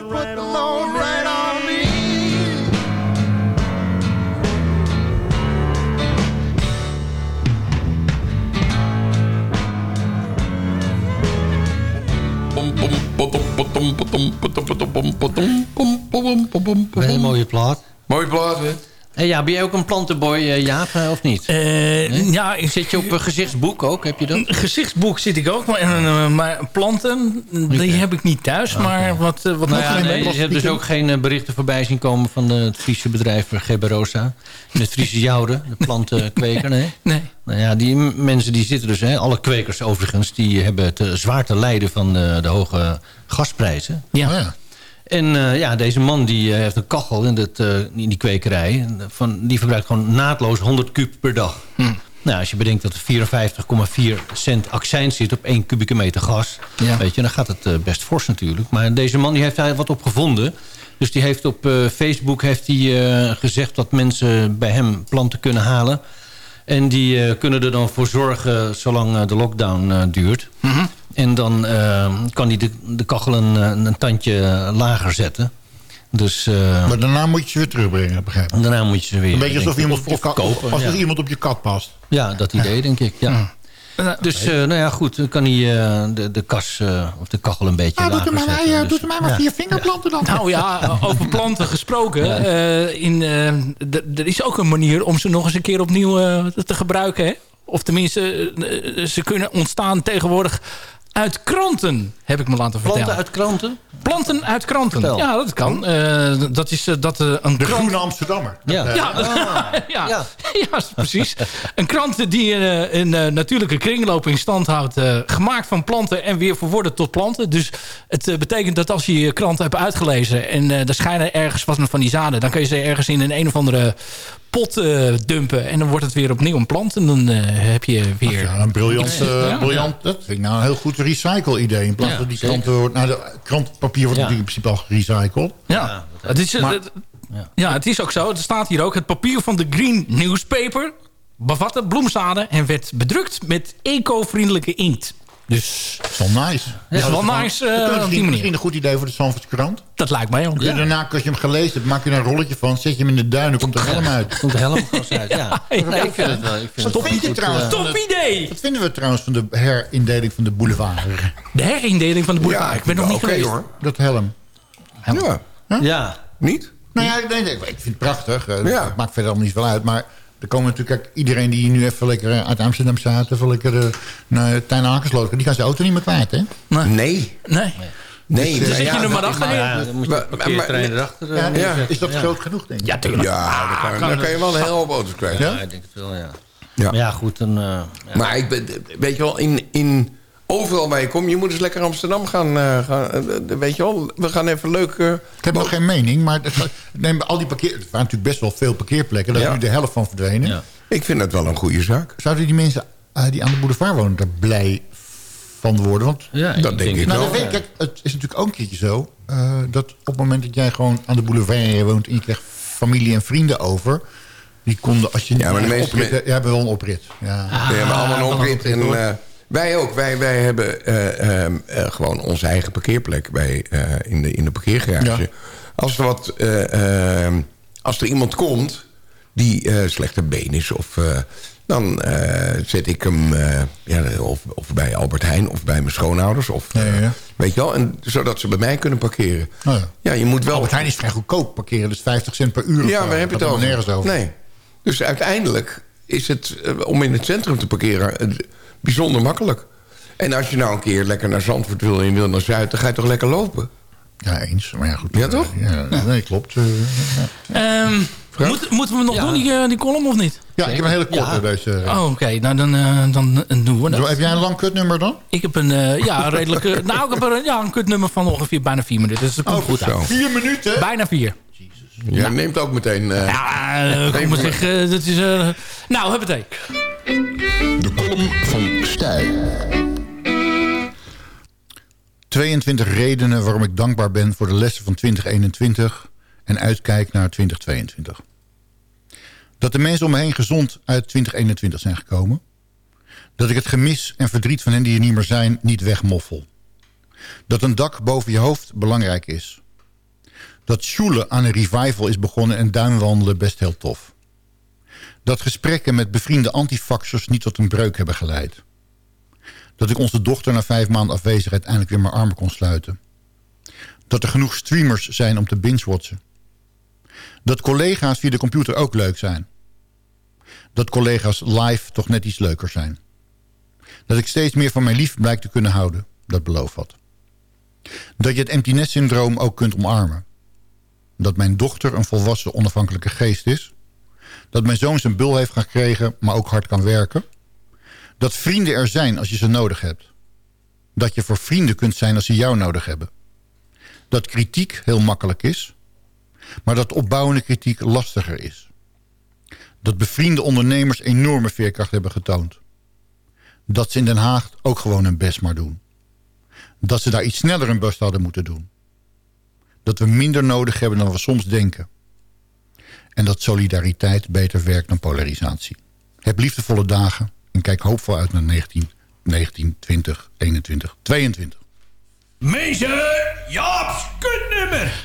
load right on, right on me. Een hele mooie plaat. Mooie plaat, hè? Ja, ben jij ook een plantenboy, Jaap, eh, of niet? Eh, Ja, ik Zit je op een gezichtsboek ook? Heb je dat? Een gezichtsboek zit ik ook, maar, maar planten, die heb ik niet thuis. Maar wat, wat Nou ja, nee, je hebt dus ook geen berichten voorbij zien komen van de, het Friese bedrijf Gerberosa. In het Friese Jouden, de plantenkweker, nee? Nee. Nou ja, die mensen die zitten dus, hè, alle kwekers overigens... die hebben het zwaar te lijden van de, de hoge gasprijzen. Ja. En eh, ja, deze man die eh, heeft een kachel in, dat, eh, in die kwekerij. Van, die verbruikt gewoon naadloos 100 kub per dag. Nou, als je bedenkt dat er 54,4 cent accijns zit op 1 kubieke meter gas... Ja. Weet je, dan gaat het best fors natuurlijk. Maar deze man die heeft daar wat op gevonden. Dus die heeft op Facebook heeft hij, eh, gezegd dat mensen bij hem planten kunnen halen. En die kunnen er dan voor zorgen zolang de lockdown duurt. En dan eh, kan hij de, de kachel een, een tandje lager zetten. Dus, eh, Maar daarna moet je ze weer terugbrengen, begrijp ik. daarna moet je ze weer... Een beetje alsof iemand op je kat, kopen, als ja. er iemand op je kat past. Ja, dat idee denk ik, ja. Dus eh, nou ja, goed, dan kan hij eh, de, de kas eh, of de kachel een beetje Ah, doet lager er maar, zetten. mij, Dus, doet er mij maar ja. vier vingerplanten dan. Nou ja, over planten gesproken. eh, in, eh, er is ook een manier om ze nog eens een keer opnieuw te gebruiken. Hè? Of tenminste, ze kunnen ontstaan tegenwoordig uit kranten, heb ik me laten vertellen. Planten uit kranten? Planten uit kranten. Vertel. Ja, dat kan. Eh, dat is eh, dat eh, een De krant... Groene Amsterdammer. Ja. Ja, ja. Ja. ja. precies. Een krant die een natuurlijke kringloop in stand houdt. eh, gemaakt van planten en weer verworden tot planten. Dus het eh, betekent dat als je je krant hebt uitgelezen... en eh er schijnen ergens wat van die zaden... dan kan je ze ergens in een een of andere pot eh, dumpen. En dan wordt het weer opnieuw een plant. En dan eh, heb je weer... Ja, een briljant, eh, Ja. briljant, dat vind ik nou een heel goed recycle-idee. In plaats Ja, van die kranten wordt, nou, de krantpapier wordt Ja. natuurlijk in principe al gerecycled. Ja, het is, Maar- het- ja, het is ook zo. Er staat hier ook. Het papier van de Green Newspaper bevatte bloemzaden en werd bedrukt met eco-vriendelijke inkt. Dus Dat is wel nice. dat is wel nice dat eh, is die misschien, manier. misschien een goed idee voor de Zandvoortse krant. Dat lijkt mij ook. Kun je daarna, als je hem gelezen hebt, maak je er een rolletje van. Zet je hem in de duinen, komt er helemaal uit. Komt er helemaal gas uit, ja. Nee, ik vind het wel. Ik vind Wat het vind je trouwens? eh, Top het- idee! Wat vinden we trouwens van de herindeling van de boulevard? De herindeling van de boulevard. Ja, ik ben nog niet geweest. hoor. Dat helm. Ja, ja, niet? Nou ja, nee, nee, ik vind het prachtig. Eh, Ja. Het maakt verder allemaal niet veel uit. Maar er komen natuurlijk kijk, iedereen die nu even lekker eh, uit Amsterdam staat... even lekker eh, naar Tijn Akersloot... die kan zijn auto niet meer kwijt, hè? Nee. Nee. Nee. Dan nee, zit je ja, er maar ja, dan moet je parkeertrein erachter eh, Ja, is dat Ja. groot genoeg, denk ik? Ja, tuurlijk. Ja, dan kan, dan kan je wel een hele hoop auto's kwijt. Ja? Ja, ik denk het wel, ja. Ja. Maar ja, goed, dan... eh, ja. Maar ik ben, weet je wel, in, in, overal waar je komt... je moet eens lekker Amsterdam gaan... eh, gaan eh, weet je wel, we gaan even leuk... eh, Ik heb nog geen mening, maar neem al die parkeer... Er waren natuurlijk best wel veel parkeerplekken. Daar is Ja. nu de helft van verdwenen. Ja. ik vind dat wel een goede zaak. Zouden die mensen die aan de boulevard wonen... daar blij van worden? Want Ja, Dat denk ik het nou, wel. weet ik, kijk, het is natuurlijk ook een keertje zo... eh, dat op het moment dat jij gewoon aan de boulevard woont... en je krijgt familie en vrienden over... die konden, als je niet Ja, maar de meeste oprit, men- ja, hebben wel een oprit. Ja. we hebben allemaal een wel oprit. een oprit, En, eh, wij ook. Wij, wij hebben eh, ehm, eh, gewoon onze eigen parkeerplek bij, eh, in, de, in de parkeergarage. Ja. Als, er wat, eh, ehm, als er iemand komt die slechte been is... Of, dan zet ik hem ja, of, of bij Albert Heijn of bij mijn schoonouders. Of, Ja, ja, ja. weet je wel, en, zodat ze bij mij kunnen parkeren. Nou ja. Ja, je moet wel... Albert Heijn is vrij goedkoop parkeren. Dus 50 cent per uur. Ja, waar heb je het over? nergens over. Nee. Dus uiteindelijk is het om in het centrum te parkeren bijzonder makkelijk. En als je nou een keer lekker naar Zandvoort wil en je wil naar Zuid... dan ga je toch lekker lopen? Ja, eens. Maar ja, goed. Ja, toch? Ja, nee, klopt. Eh, ja. Ehm, moet- moeten we nog doen, die, eh, die column, of niet? Ja, ik heb een hele korte Ja. deze. Oh, oké. Nou, dan, eh, dan eh, doen we dat. Zo, heb jij een lang kutnummer dan? Ik heb een, eh, ja, een redelijk... eh, nou, ik heb er, een- ja, een kutnummer van ongeveer bijna vier minuten. Dus dat komt goed zo. uit. Vier minuten? Bijna vier. Jij neemt ook meteen... eh, Ja, eh, kom maar zeg. eh, dat is... eh, nou, heb het een. De column van Stijl. 22 redenen waarom ik dankbaar ben voor de lessen van 2021 en uitkijk naar 2022. Dat de mensen om me heen gezond uit 2021 zijn gekomen. Dat ik het gemis en verdriet van hen die er niet meer zijn niet wegmoffel. Dat een dak boven je hoofd belangrijk is. Dat Schule aan een revival is begonnen en duinwandelen best heel tof. Dat gesprekken met bevriende antifaxers niet tot een breuk hebben geleid. Dat ik onze dochter na vijf maanden afwezigheid eindelijk weer mijn armen kon sluiten. Dat er genoeg streamers zijn om te binge-watchen. Dat collega's via de computer ook leuk zijn. Dat collega's live toch net iets leuker zijn. Dat ik steeds meer van mijn lief blijk te kunnen houden. Dat beloof wat. Dat je het empty nest syndroom ook kunt omarmen. Dat mijn dochter een volwassen onafhankelijke geest is. Dat mijn zoon zijn bul heeft gekregen, maar ook hard kan werken. Dat vrienden er zijn als je ze nodig hebt. Dat je voor vrienden kunt zijn als ze jou nodig hebben. Dat kritiek heel makkelijk is. Maar dat opbouwende kritiek lastiger is. Dat bevriende ondernemers enorme veerkracht hebben getoond. Dat ze in Den Haag ook gewoon hun best maar doen. Dat ze daar iets sneller hun best hadden moeten doen. Dat we minder nodig hebben dan we soms denken. En dat solidariteit beter werkt dan polarisatie. Heb liefdevolle dagen en kijk hoopvol uit naar 19, 19 20, 21, 22. Mensen, Jaap's kutnummer.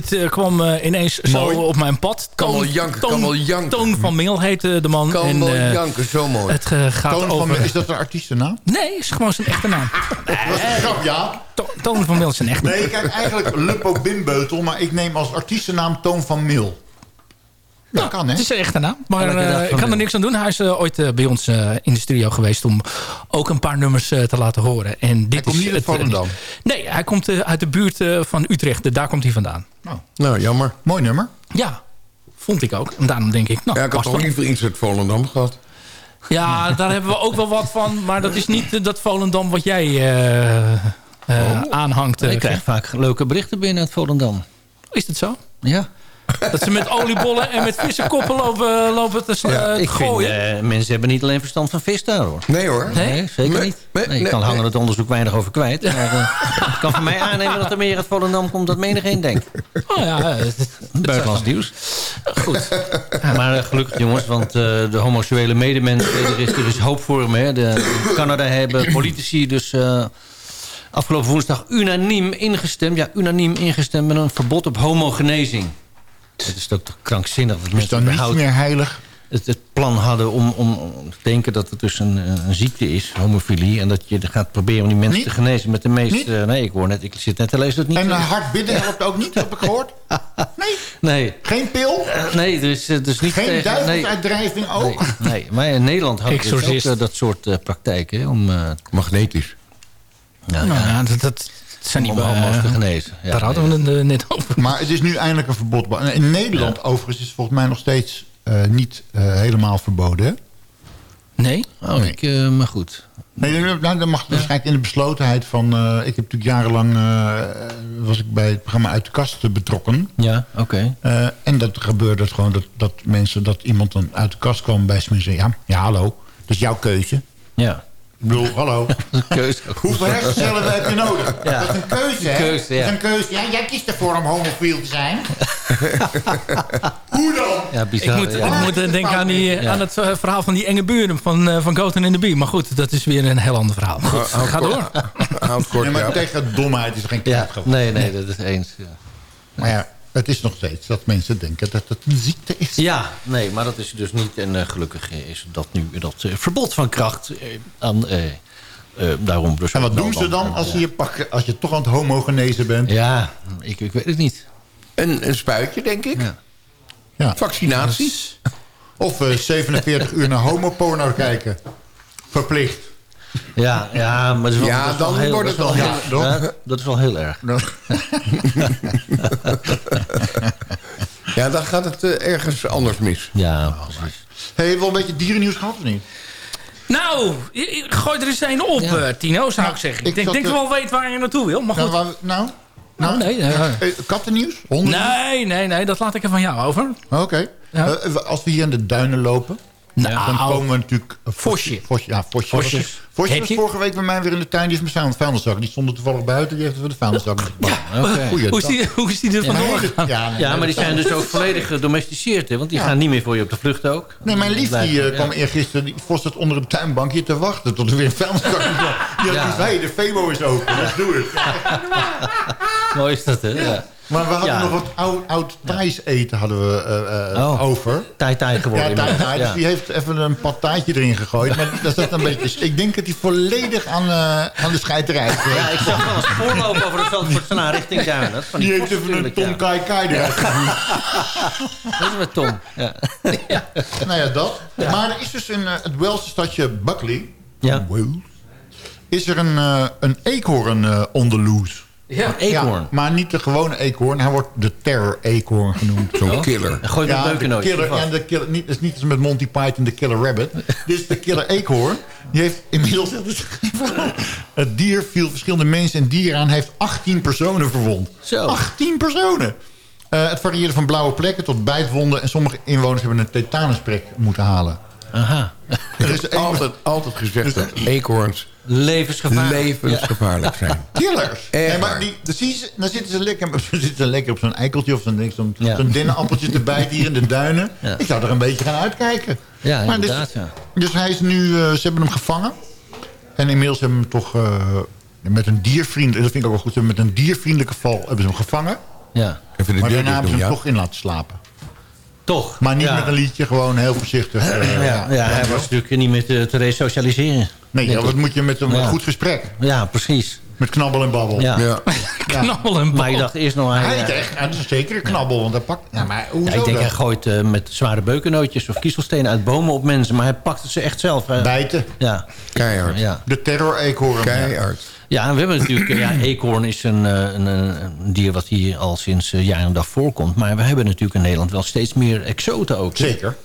Dit eh, kwam eh, ineens Mooi. zo op mijn pad. Kan wel Toon- janken, Toon- kan wel janken. Toon van Meel heette de man. Kan wel eh, janken, zo mooi. Het gaat Toon over... Meel, is dat een artiestennaam? Nee, is gewoon zijn echte naam. Dat is een grap, ja. To- Toon van Meel is zijn echte Nee, kijk, eigenlijk Luppo Bimbeutel, maar ik neem als artiestennaam Toon van Mil. Ja, kan, hè? Het is een echte naam. Maar eh, ik kan er niks aan doen. Hij is ooit bij ons in de studio geweest om ook een paar nummers te laten horen. En dit Hij komt is niet uit Volendam? Nee, hij komt uit de buurt van Utrecht. Daar komt hij vandaan. Nou, jammer. Mooi nummer. Ja, vond ik ook. En daarom denk ik, nou, Ja, ik had past toch wel. liever iets uit Volendam gehad. Ja, daar hebben we ook wel wat van. Maar dat is niet eh, dat Volendam wat jij eh, eh, aanhangt. eh, Ik krijg vaak leuke berichten binnen uit Volendam. Is dat zo? Ja. Dat ze met oliebollen en met vissenkoppen lopen, lopen te Ja, te ik vind, gooien. eh, mensen hebben niet alleen verstand van vis daar, hoor. Nee hoor. Nee, zeker Nee, niet. nee, Nee, je nee, kan hangen nee. het onderzoek weinig over kwijt. Maar eh, ik kan van mij aannemen dat er meer uit Volendam komt dan menigeen denkt. Oh ja, eh, Buitenlands nieuws. Goed. Maar eh, gelukkig jongens, want eh, de homoseksuele medemens, eh, er is, er is hoop voor hem. Hè. De, in Canada hebben politici dus eh, afgelopen woensdag unaniem ingestemd. Ja, unaniem ingestemd met een verbod op homogenezing. Het is ook toch krankzinnig dat mensen dan niet meer heilig? Het, het plan hadden om, om, te denken dat het dus een, een ziekte is, homofilie. En dat je er gaat proberen om die mensen Niet? te genezen met de meest... Niet? eh, nee, ik hoor net, ik zit net te lezen dat het niet En is. hard bidden helpt ook niet, heb ik gehoord. Nee. Geen pil? Eh, nee, er is, er is niet Geen tegen... Nee, duivelsuitdrijving ook? nee, nee, maar in Nederland hadden we dus ook eh, dat soort eh, praktijken. Om, eh, Magnetisch. ja, Nou ja, ja, dat, dat zijn niet om homo's eh, te genezen. Ja, daar hadden we het eh, net over. Maar het is nu eindelijk een verbod. In Nederland overigens is het volgens mij nog steeds eh, niet eh, helemaal verboden. hè? Nee? Oh, ik, eh, maar goed. Nee, nou, dan mag het waarschijnlijk in de beslotenheid van... eh, ik heb natuurlijk jarenlang... eh, was ik bij het programma Uit de Kast betrokken. Ja, oké. Eh, en dat gebeurde het gewoon dat, dat mensen... dat iemand dan uit de kast kwam bij ze en zei... ja, ja, hallo, dat is jouw keuze. Ja. Ik bedoel, hallo. Keuze. Hoeveel hersencellen heb je nodig? Ja. Dat is een keuze, hè? Keuze, ja. Dat is een keuze. Ja, jij kiest ervoor om homofiel te zijn. Hoe dan? Ja, Ik moet, ja. ik moet eh, denken aan, die, Ja. aan het eh, verhaal van die enge buren van, eh, van Goten in de Bie. Maar goed, dat is weer een heel ander verhaal. Maar goed, Houd ga kort. door. Houd kort, Nee, maar tegen domheid is er geen Ja, kwaad nee, nee, dat is eens. Ja. Maar ja, het is nog steeds dat mensen denken dat het een ziekte is. Ja, nee, maar dat is dus niet. En eh, gelukkig is dat nu dat eh, verbod van kracht eh, aan... eh, eh, daarom dus En wat doen ze dan als ze je pakken, als je toch aan het homogenezen bent? Ja, ik, ik weet het niet. Een, een spuitje, denk ik. Ja. Ja. Vaccinatie. Of eh, 47 uur naar homoporno kijken. Verplicht. Ja, ja, maar dat is wel, Ja, dat is dan heel, wordt dat is het wel heel- ja, ja, dat is wel heel erg. Ja, dan gaat het eh, ergens anders mis. Ja, precies. Heb je wel een beetje dierennieuws gehad of niet? Nou, gooi er eens een op, Ja. eh, Tino, zou ik zeggen. Ik ik denk, denk wel weet waar je naartoe wil. Maar Nou, goed. waar- nou, Nou, nee, eh, eh, kattennieuws? Honden? nee, nee, nee, dat laat ik er van jou over. Oké. Ja. Als we hier in de duinen lopen, dan Nou, komen we natuurlijk... een Vosje. Vosje, ja, Vosje. Vosjes. was- Vosje was vorige week bij mij weer in de tuin. Die heeft mijn vuilniszak. Die stonden toevallig buiten. Die heeft voor de vuilniszak. Oké. Goeie hoe, is die, hoe is die er Ja, vandoor gegaan? ja, nee, Ja, maar dat die zijn dus ook volledig gedomesticeerd, hè? Want die Ja. gaan niet meer voor je op de vlucht ook. Nee, mijn lief die eh, Blijven, kwam ja. eergisteren... Die Vos zat onder een tuinbankje te wachten... tot er weer een vuilniszak kwam. Die had Ja. gezegd, hey, de Febo is open. Let's do it. Mooi is dat, hè? Ja. Maar we hadden Ja. nog wat oud, oud Thais eten hadden we, eh, eh, Oh. over. Tai tai geworden. Ja, Thai. Thai, dus Ja. die heeft even een pataatje erin gegooid. Maar dat zat een beetje... Ik denk dat hij volledig aan, eh, aan de scheiterij is. Ja, ik zag wel eens voorlopen over het veld voor naar richting Duinen. Van Die heeft even een Tom. Kai Kai eruit. Dat is met Tom. Ja. nou ja, dat. Maar er is dus in het Welse stadje Buckley... Ja. Is er een, een eekhoorn on the loose. Ja. Eekhoorn. maar niet de gewone eekhoorn. Hij wordt de terror eekhoorn genoemd. Zo'n killer. En gooi Ja, de killer, wat? de killer, niet, het is niet als met Monty Python de Killer Rabbit. Dit is de Killer Eekhoorn. Die heeft inmiddels... Het dier viel verschillende mensen en dieren aan. Hij heeft 18 personen verwond. Zo. 18 personen! Eh, het varieerde van blauwe plekken tot bijtwonden. En sommige inwoners hebben een tetanusprik moeten halen. Aha. Er is een- Altijd, altijd gezegd dat eekhoorns Levensgevaar. levensgevaarlijk zijn. Killers. Nee, maar die, ze- dan zitten ze lekker, ze zitten lekker op zo'n eikeltje of zo'n zo'n Ja. zo'n dennenappeltje te bijten hier in de duinen. Ja. Ik zou er een beetje gaan uitkijken. Ja, Maar dus-. Dus hij is nu, eh, ze hebben hem gevangen. En inmiddels hebben we hem toch eh, met een diervriend, dat vind ik ook wel goed, ze hebben met een diervriendelijke val hebben ze hem gevangen. ja. Even de Maar daarna hebben ze hem ja? toch in laten slapen. Toch. Maar niet ja. met een liedje, gewoon heel voorzichtig. eh, Ja, ja, hij was natuurlijk niet meer te, te resocialiseren. Nee, ja, wat moet je met een Ja. goed gesprek? Ja, precies. Met knabbel en babbel. Ja. Ja. Knabbel en bal. Maar ik dacht eerst nog... Hij, Hij echt, dat is zeker een knabbel, want hij pakt... Ja, maar ja, hoezo ik denk hij gooit eh, met zware beukennootjes of kiezelstenen uit bomen op mensen. Maar hij pakte ze echt zelf. Bijten. Ja. Keihard. Ja. De terror-eekhoorn. Keihard. Ja, en we hebben natuurlijk... eh, Ja, eekhoorn is een, eh, een, een, een dier wat hier al sinds jaar en dag voorkomt. Maar we hebben natuurlijk in Nederland wel steeds meer exoten ook. Zeker.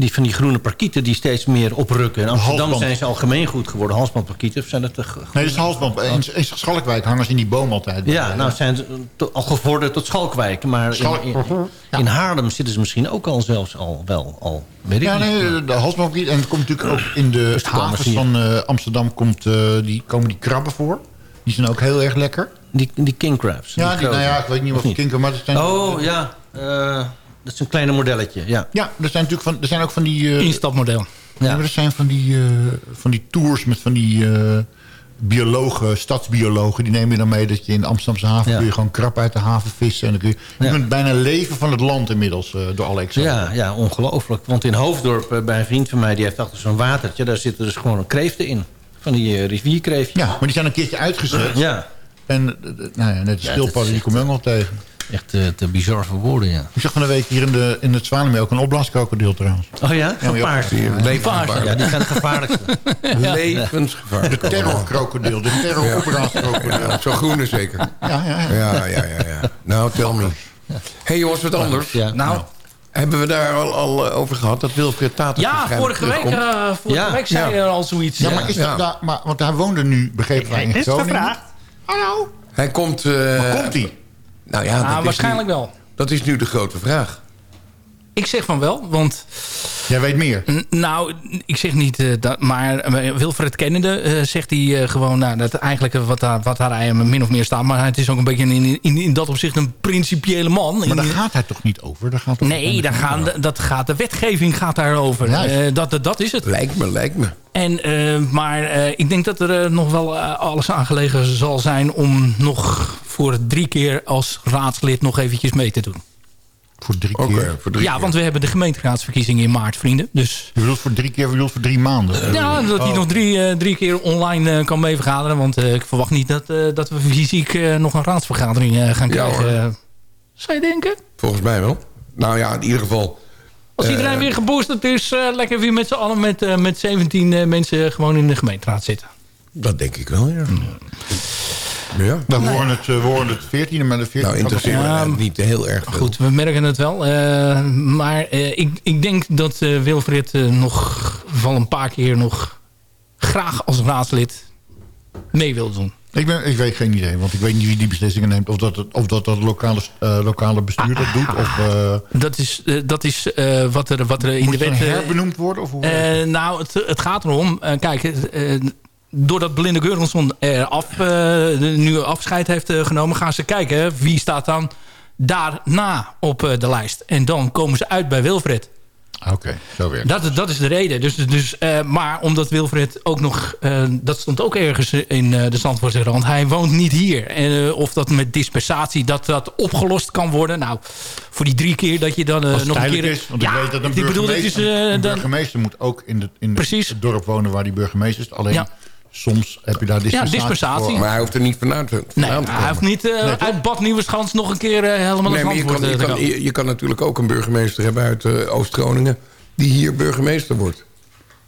Die van die groene parkieten die steeds meer oprukken. In Amsterdam halsband. zijn ze algemeen goed geworden. Halsbandparkieten. Of zijn dat de Nee, dat is halsband. In, in Schalkwijk hangen ze in die boom altijd. Ja, nou zijn ze al geworden tot Schalkwijk. Maar in, Schalk- in, in Haarlem zitten ze misschien ook al zelfs al wel. Al, weet ik Ja, niet. nee, de halsband En het komt natuurlijk ook in de Dus havens van eh, Amsterdam komt, eh, die, komen die krabben voor. Die zijn ook heel erg lekker. Die, die king crabs. Ja, die, nou ja, ik weet niet wat Of kinker, maar dat zijn... Oh, ja. eh, dat is een kleine modelletje, ja. Ja, er zijn natuurlijk van, er zijn ook van die... eh, Instapmodel. Ja. maar er zijn van die, eh, van die tours met van die eh, biologen, stadsbiologen. Die nemen je dan mee dat je in de Amsterdamse haven... Ja. kun je gewoon krab uit de haven vissen. En dan kun je, je Ja. kunt bijna leven van het land inmiddels eh, door alle exoten. Ja, ja, ongelooflijk. Want in Hoofddorp, bij een vriend van mij... die heeft achter zo'n watertje... daar zitten dus gewoon kreeften in. Van die rivierkreeftjes. Ja, maar die zijn een keertje uitgezet. Ja. En nou ja, net de Ja, schildpadden, dat is die kom je ook nog tegen. Echt eh, te bizar voor woorden, ja. Ik zag van de week hier in, de, in het Zwanenmeer ook een opblaaskrokodil trouwens. Oh ja? Maar ja, paars. Die levensgevaarlijk. Ja, die zijn het gevaarlijkste. Levensgevaarlijk. De terrorkrokodil, de terroroperatiekrokodil. Ja, zo groene zeker. Ja, ja, ja. Ja, ja, ja. ja. Nou, tell me. Hé hey, jongens, wat anders. Ja. Nou, Hebben we daar al, al eh, over gehad? Dat Wilfried Tater ja, vorige week, eh, vorige Ja. week zei Ja. er al zoiets. Ja, maar is Ja. dat daar, maar, want hij woonde nu, begrepen wij, in Groningen. Hallo? Hij komt... eh, Waar komt hij? Nou ja, ah, is waarschijnlijk nu, wel. dat is nu de grote vraag. Ik zeg van wel, want... Jij weet meer. N- Nou, ik zeg niet eh, dat, maar eh, Wilfred kennende eh, zegt hij eh, gewoon nou, dat eigenlijk wat daar, wat daar min of meer staat. Maar het is ook een beetje in, in, in dat opzicht een principiële man. Maar In- daar gaat hij toch niet over? Daar gaat nee, daar gaan, de- dat gaat, de wetgeving gaat daarover. Eh, dat, dat, is het. Lijkt me, lijkt me. En, eh, maar eh, ik denk dat er nog wel alles aangelegen zal zijn om nog voor drie keer als raadslid nog eventjes mee te doen. Voor drie keer. voor drie ja, keer. want we hebben de gemeenteraadsverkiezingen in maart, vrienden. Dus Je bedoelt voor drie keer, je bedoelt voor drie maanden? ja, dat hij Oh. nog drie, eh, drie keer online eh, kan meevergaderen. Want eh, ik verwacht niet dat, eh, dat we fysiek eh, nog een raadsvergadering eh, gaan krijgen. Zou je denken? Volgens mij wel. Nou ja, in ieder geval... Als iedereen weer geboosterd is, eh, lekker weer met z'n allen met, eh, met 17 eh, mensen gewoon in de gemeenteraad zitten. Dat denk ik wel, ja. Ja. We horen het, eh, we horen het 14e, maar de 14e... Nou, interesseert me niet heel erg veel. Goed, we merken het wel. Eh, maar eh, ik, ik denk dat eh, Wilfried eh, nog wel een paar keer nog graag als raadslid mee wil doen. Ik, ben, ik weet geen idee, want ik weet niet wie die beslissingen neemt. Of dat het, of dat, dat lokale, eh, lokale bestuur dat doet. Of, eh, Dat is, dat is eh, wat, er, wat er in moet de wet... herbenoemd worden? Of hoe? Eh, nou, het, het gaat erom. kijk, eh, doordat Belinda Geurensson er af, eh, nu afscheid heeft eh, genomen... gaan ze kijken wie staat dan daarna op eh, de lijst. En dan komen ze uit bij Wilfred. Oké, zo het. Dat, dat is de reden. Dus, dus, maar omdat Wilfred ook nog... dat stond ook ergens in eh, de Zandvoortse rand. Hij woont niet hier. En, of dat met dispensatie dat dat opgelost kan worden. Nou, voor die drie keer dat je dan nog een keer... is, want ik weet dat een ik bedoel, burgemeester, is, dan- burgemeester moet ook in, de, in de- Precies. het dorp wonen waar die burgemeester is. Alleen Ja. Soms heb je daar dispensatie, dispensatie. voor. Maar hij hoeft er niet vanuit te Nee, te hij hoeft komen. niet eh, uit Bad Nieuweschans nog een keer eh, helemaal Nee, naar maar je kan, je, eh, kan, komen. je, je kan natuurlijk ook een burgemeester hebben uit Oost-Groningen... die hier burgemeester wordt.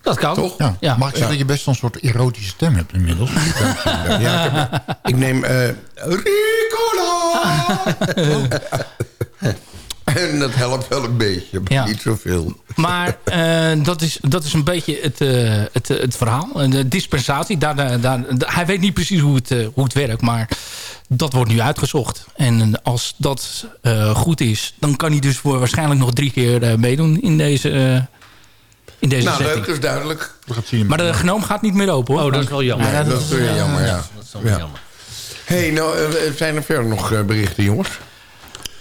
Dat kan. Toch? Ja. Ja. Mag ik zeggen dat je best wel een soort erotische stem hebt inmiddels? Ja, ik, heb- ik neem eh Ricola! en dat helpt wel een beetje, maar Ja. niet zoveel. Maar eh, dat, is, dat is een beetje het, eh, het, het verhaal. En De dispensatie, daar, daar, daar- hij weet niet precies hoe het, eh, hoe het werkt. Maar dat wordt nu uitgezocht. En als dat eh, goed is, dan kan hij dus voor waarschijnlijk nog drie keer eh, meedoen in deze, in deze Nou, setting. leuk, dat is duidelijk. We gaan het zien. Maar de genoom gaat niet meer open hoor. Oh, dat is wel jammer. Ja, dat is weer jammer, ja. Dat is wel Ja. jammer. hey, nou, zijn er verder nog eh, berichten, jongens?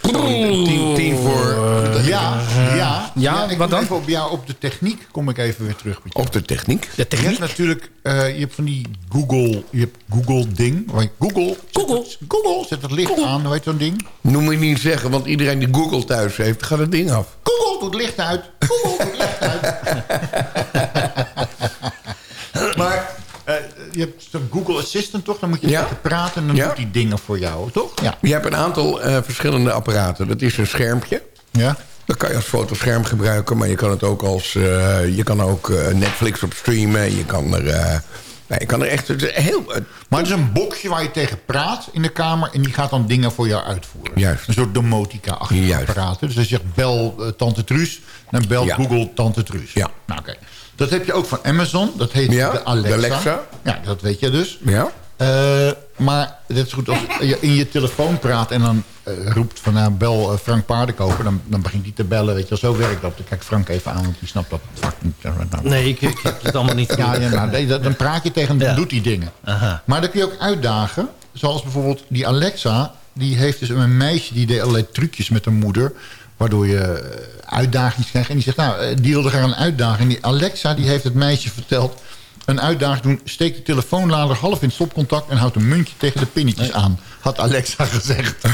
Tien, tien voor Ja, ja. Ja, ik wat dan? Even op, ja, op de techniek kom ik even weer terug. met op de techniek. De Je hebt techniek. natuurlijk, eh, je hebt van die Google, je hebt Google ding. je- Google, zet Google. het- Google, zet het licht aan, hoe heet zo'n ding? Noem je niet zeggen, want iedereen die Google thuis heeft, gaat het ding af. Google doet licht uit. Google doet licht uit. je hebt zo'n Google Assistant, toch? Dan moet je Ja. tegen praten en dan Ja. doet die dingen voor jou, toch? Ja. Je hebt een aantal eh, verschillende apparaten. Dat is een schermpje. Ja. Dat kan je als fotoscherm gebruiken, maar je kan het ook als... eh, je kan ook eh, Netflix op streamen. Je kan er... nou, je kan er echt... het heel, Maar het is een boxje waar je tegen praat in de kamer... en die gaat dan dingen voor jou uitvoeren. Juist. Een soort domotica-achtige apparaten. Dus als je zegt bel tante Truus, dan belt Ja. Google tante Truus. Ja. Nou, oké. Dat heb je ook van Amazon. Dat heet Ja, de Alexa. de Alexa. Ja, dat weet je dus. ja? Eh, maar het is goed als je in je telefoon praat en dan eh, roept van nou, bel eh, Frank Paardenkoper. Dan, dan begint hij te bellen. Weet je, zo werkt dat. Dan kijk Frank even aan, want die snapt dat vak niet. Ja, nou. Nee, ik, ik heb het allemaal niet Ja, ja nou, nee, dan praat je tegen hem, dan Ja. doet hij dingen. Aha. Maar dan kun je ook uitdagen. Zoals bijvoorbeeld die Alexa. Die heeft dus een meisje die deed allerlei trucjes met haar moeder. Waardoor je eh, uitdagingen krijgt. En die zegt, nou, eh, die wilde graag een uitdaging. En die Alexa die heeft het meisje verteld... een uitdaging doen. Steek de telefoonlader half in stopcontact... en houd een muntje tegen de pinnetjes aan. Had Alexa gezegd.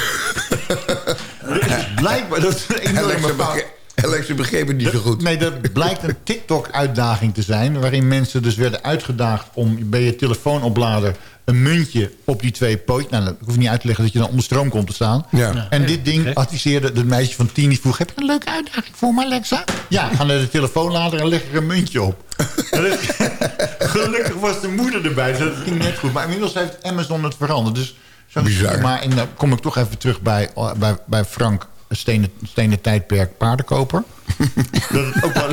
Blijkbaar... Dat is een enorme fout. Alexa begreep het niet zo goed. Nee, dat blijkt een TikTok-uitdaging te zijn... waarin mensen dus werden uitgedaagd om bij je telefoonoplader... een muntje op die twee pootjes... Nou, dat hoef ik niet uit te leggen dat je dan onder stroom komt te staan. Ja. En dit ding adviseerde het meisje van tien... die vroeg, heb je een leuke uitdaging voor me, Alexa? Ja, ga naar de telefoonlader en leg er een muntje op. Dat is- Gelukkig was de moeder erbij, dus dat ging net goed. Maar inmiddels heeft Amazon het veranderd. Dus zo Bizar. Maar en dan kom ik toch even terug bij, bij, bij Frank... Stenen, stenen tijdperk paardenkoper. dat, het ook wel,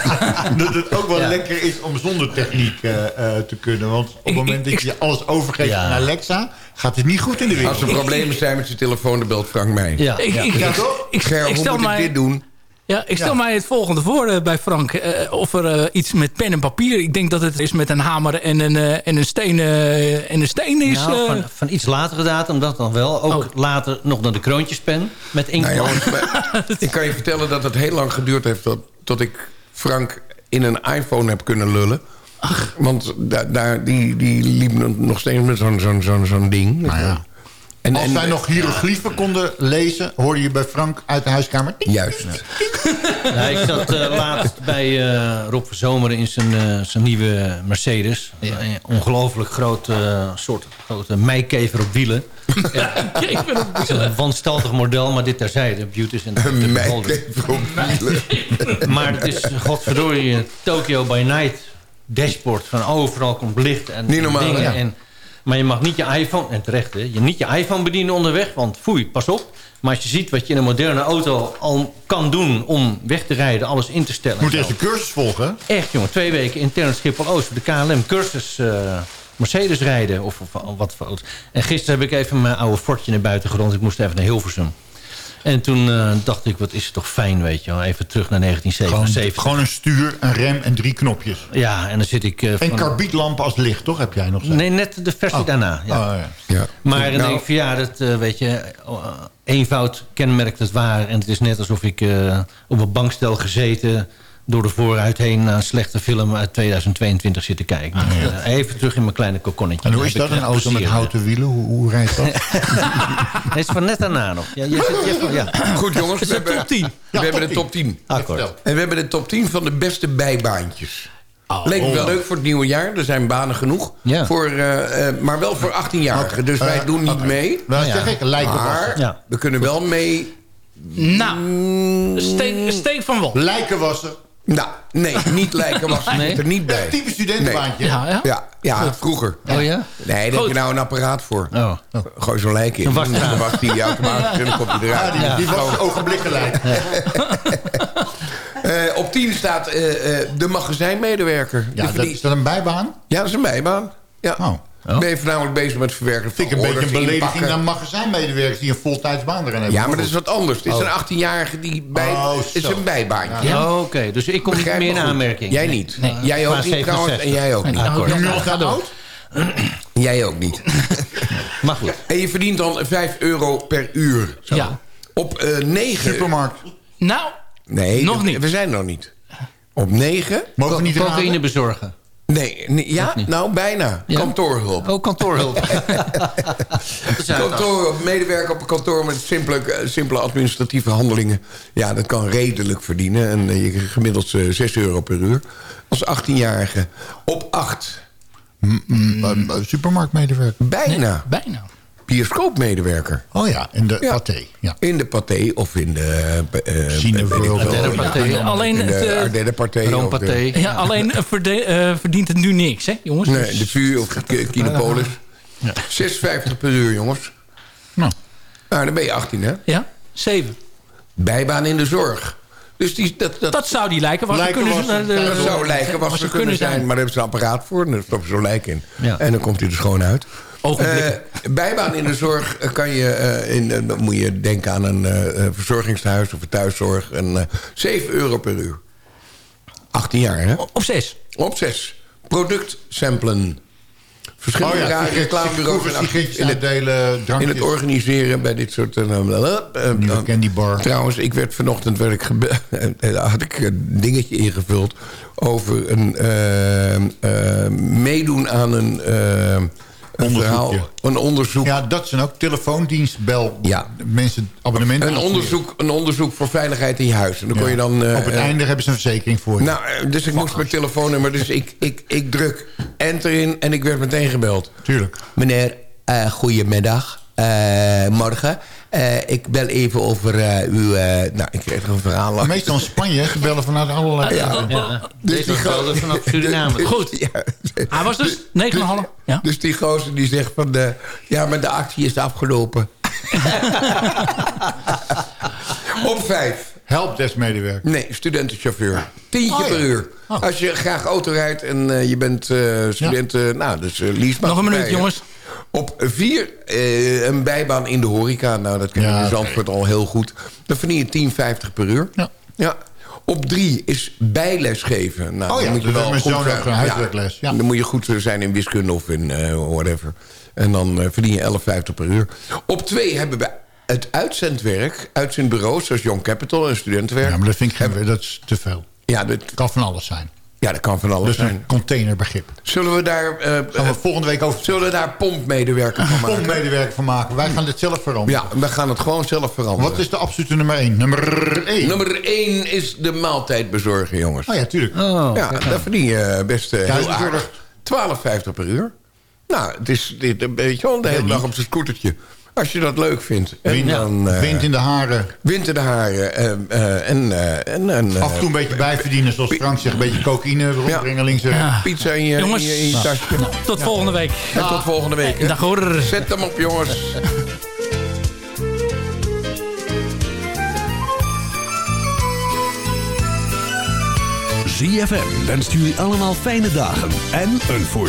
dat het ook wel Ja. lekker is om zonder techniek eh, eh, te kunnen. Want op het moment dat je alles overgeeft Ja. aan Alexa... gaat het niet goed in de wereld. Als er problemen zijn met zijn telefoon, dan belt Frank mij. Ja. Ik, ik, Ja, ik, toch? ik, Ger, ik hoe stel moet ik mij, dit doen? Ja, ik stel Ja. mij het volgende voor eh, bij Frank. Eh, of er eh, iets met pen en papier. Ik denk dat het is met een hamer en een, eh, en een, steen, eh, en een steen is. Nou, eh, van, van iets latere datum, dat dan wel. Ook Oh. later nog naar de kroontjespen met inkt. Nou, ik kan je vertellen dat het heel lang geduurd heeft... tot, tot ik Frank in een iPhone heb kunnen lullen. Want da- daar, die, die liep nog steeds met zo'n zo'n zo'n zo'n ding. Nou ja. En, Als en- wij nog hieroglyphen konden lezen... hoorde je bij Frank uit de huiskamer... Juist. Ja, ik zat eh, laatst bij eh, Rob Verzomeren in zijn, eh, zijn nieuwe Mercedes. Een ongelooflijk groot soort grote meikever op wielen. Ja, het is een wanstaltig model, maar dit terzijde. Beauties en Een meikever op wielen. Maar het is, godverdorie, een Tokyo by Night dashboard. Van overal komt licht en Niet normaal, dingen. En, maar je mag niet je iPhone, en terecht hè, je niet je iPhone bedienen onderweg. Want foei, pas op. Maar als je ziet wat je in een moderne auto al kan doen om weg te rijden, alles in te stellen. Moet eerst de cursus volgen. Echt jongen, twee weken intern Schiphol-Oost voor de KLM cursus eh, Mercedes rijden. Of, of wat voor. En gisteren heb ik even mijn oude Fortje naar buiten gerond. Ik moest even naar Hilversum. En toen eh, dacht ik, wat is het toch fijn, weet je wel. Even terug naar Gewoon, 1977. gewoon een stuur, een rem en drie knopjes. Ja, en dan zit ik... eh, En van- karbietlampen als licht, toch? Heb jij nog steeds? Nee, net de versie Oh. daarna. Ja. Oh, ja. Ja. Maar dan Nou, denk ik van ja, dat eh, weet je, eenvoud kenmerkt het waar. En het is net alsof ik eh, op een bankstel gezeten door de vooruit heen naar een slechte film uit 2022 zit te kijken. Eh, even terug in mijn kleine kokonnetje. En hoe is dat, een echt auto met houten wielen? Hoe, hoe rijdt dat? Nee, is van net daarna nog. Ja, je zit, je, ja. Goed jongens, we hebben, top 10. we hebben de top 10. Akkoord. En we hebben de top 10 van de beste bijbaantjes. Oh. Leek me wel leuk voor het nieuwe jaar. Er zijn banen genoeg. Ja. Voor, eh, eh, maar wel voor 18-jarigen. Dus wij Eh, doen niet mee. Nou, Ja. zeg ik. Maar Ja. we kunnen wel mee... nou, steek, steek van wal. Lijkenwassen. Nou, nee, niet lijken was Nee? er niet bij. Type studentenbaantje. Ja, ja. Ja, ja vroeger. Oh ja? Nee, daar heb je nou een apparaat voor. Oh. Gooi zo'n lijk in. Een. Dan was die automatisch en dan komt hij eruit. Ja, die, die was ogenblikkelijk. Eh, op 10 staat eh, eh, de magazijnmedewerker. Ja, Die dat, is dat een bijbaan? ja, dat is een bijbaan. Ja. Oh. Ben je voornamelijk bezig met het verwerken van ik een beetje een belediging inpakken. naar magazijnmedewerkers die een voltijdsbaan erin hebben. Ja, maar dat is wat anders. Het is Oh. een 18-jarige die bij... Oh, het is een bijbaantje. Ja, Oké, dus ik kom niet Begrijp meer me in aanmerking. Jij niet. Nee. Jij ook niet trouwens. 67. En jij ook niet. Oud? Jij ook niet. Maar goed. En je verdient dan 5 euro per uur. Zo. Ja. Op eh 9... Supermarkt. Nou, Nee, Nog niet. we zijn er nog niet. Op 9... Mogen we niet Cocaïne bezorgen. Nee, nee, ja, nou bijna. Ja? Kantoorhulp. Oh, kantoorhulp. Dat is uit. Kantoor, medewerker op een kantoor met simpele, eh, simpele administratieve handelingen. Ja, dat kan redelijk verdienen. En eh, je krijgt gemiddeld eh, 6 euro per uur. Als 18-jarige. Op 8. Mm, mm, eh, supermarktmedewerker. Bijna. bijna. Bioscoopmedewerker. Oh ja, in de paté. Ja. In de paté of in de... eh, Cineworld. Ja, Alleen in de eh, Ardenne de- Pathé. Ja, alleen eh, verde- eh, verdient het nu niks, hè, jongens? Nee, Dus- de vuur of Ki- Kinepolis. 6,50 per uur, jongens. Nou. Nou, dan ben je 18, hè? Ja, 7. Bijbaan in de zorg. Dus die, dat, dat, Dat zou die lijken. Was Lijken kunnen ze, was- de- dat zou lijken was ze kunnen zijn. Maar daar hebben ze een apparaat voor. En daar stoppen ze zo'n lijk in. Ja. En dan komt hij er schoon uit. Eh, bijbaan in de zorg eh, kan je... eh, in, dan moet je denken aan een verzorgingshuis of een thuiszorg. En, eh 7 euro per uur. 18 jaar, hè? Op 6. Op 6. Product samplen. Verschillende Oh ja, reclamebureaus in het, uitdelen, in het organiseren bij dit soort... Nieuwe eh, candy bar. Trouwens, ik werd vanochtend werd ik had ik een dingetje ingevuld over een meedoen aan een, een verhaal, een onderzoek. Ja, dat zijn ook telefoondienstbel. Ja. Mensen abonnementen. Een onderzoek, een onderzoek voor veiligheid in je huis. En dan kon je dan, eh, Op het eh, einde hebben ze een verzekering voor je. Nou, eh, dus ik moest mijn telefoonnummer. Dus ik, ik, ik druk enter in en ik werd meteen gebeld. Tuurlijk. Meneer, eh goedemiddag. Eh, morgen. Eh, ik bel even over eh, uw... eh, nou, ik kreeg er een verhaal. Meestal in Spanje, ze bellen vanuit allerlei... Ja. Ja. Dus Deze die gozer- vanaf Suriname. Goed. Ja. Hij was dus 9,5. Ja. Dus die gozer die zegt van... De, ja, maar de actie is afgelopen. Op vijf. Helpdesk-medewerker. Nee, studentenchauffeur. Tientje Oh, ja. per uur. Oh. Als je graag auto rijdt en eh, je bent eh, student... nou, dus uh, lease Nog een minuut, jongens. Op vier, eh, een bijbaan in de horeca. Nou, dat kennen Ja, we in. Zandvoort al heel goed. Dan verdien je 10,50 per uur. Ja. ja. Op drie is bijles geven. Nou, Oh ja, dan moet je wel goed ook, huiswerkles, ja. Dan moet je goed zijn in wiskunde of in eh, whatever. En dan eh, verdien je 11,50 per uur. Op twee hebben we het uitzendwerk. Uitzendbureaus zoals Young Capital en studentenwerk. Ja, maar dat vind ik geen, dat is te veel. Ja, dat, kan van alles zijn. Ja, dat kan van alles dus zijn. een containerbegrip. Zullen we daar... eh, Gaan we volgende week over... Zullen we daar pompmedewerker van maken? Pompmedewerker van maken. Wij gaan dit zelf veranderen. Ja, we gaan het gewoon zelf veranderen. Wat is de absolute nummer 1? Nummer 1. Nummer 1 is de maaltijd bezorgen, jongens. Oh ja, tuurlijk. ja, daar verdien je best eh, heel euro. aardig. 12,50 per uur. Nou, het is dit, een beetje wel de hele dag op zijn scootertje. Als je dat leuk vindt. En Wind, dan, eh, wind in de haren. Wind in de haren. eh, eh, en, eh, en, en, Af en toe een beetje bijverdienen, zoals Frank zegt. Een beetje cocaïne rondbrengen links en rechts. Pizza in je, Jongens, in je, in je tasje. Tot volgende week. En tot volgende week. Dag hoor. Zet hem op, jongens. ZFM wenst jullie allemaal fijne dagen en een voorspoedig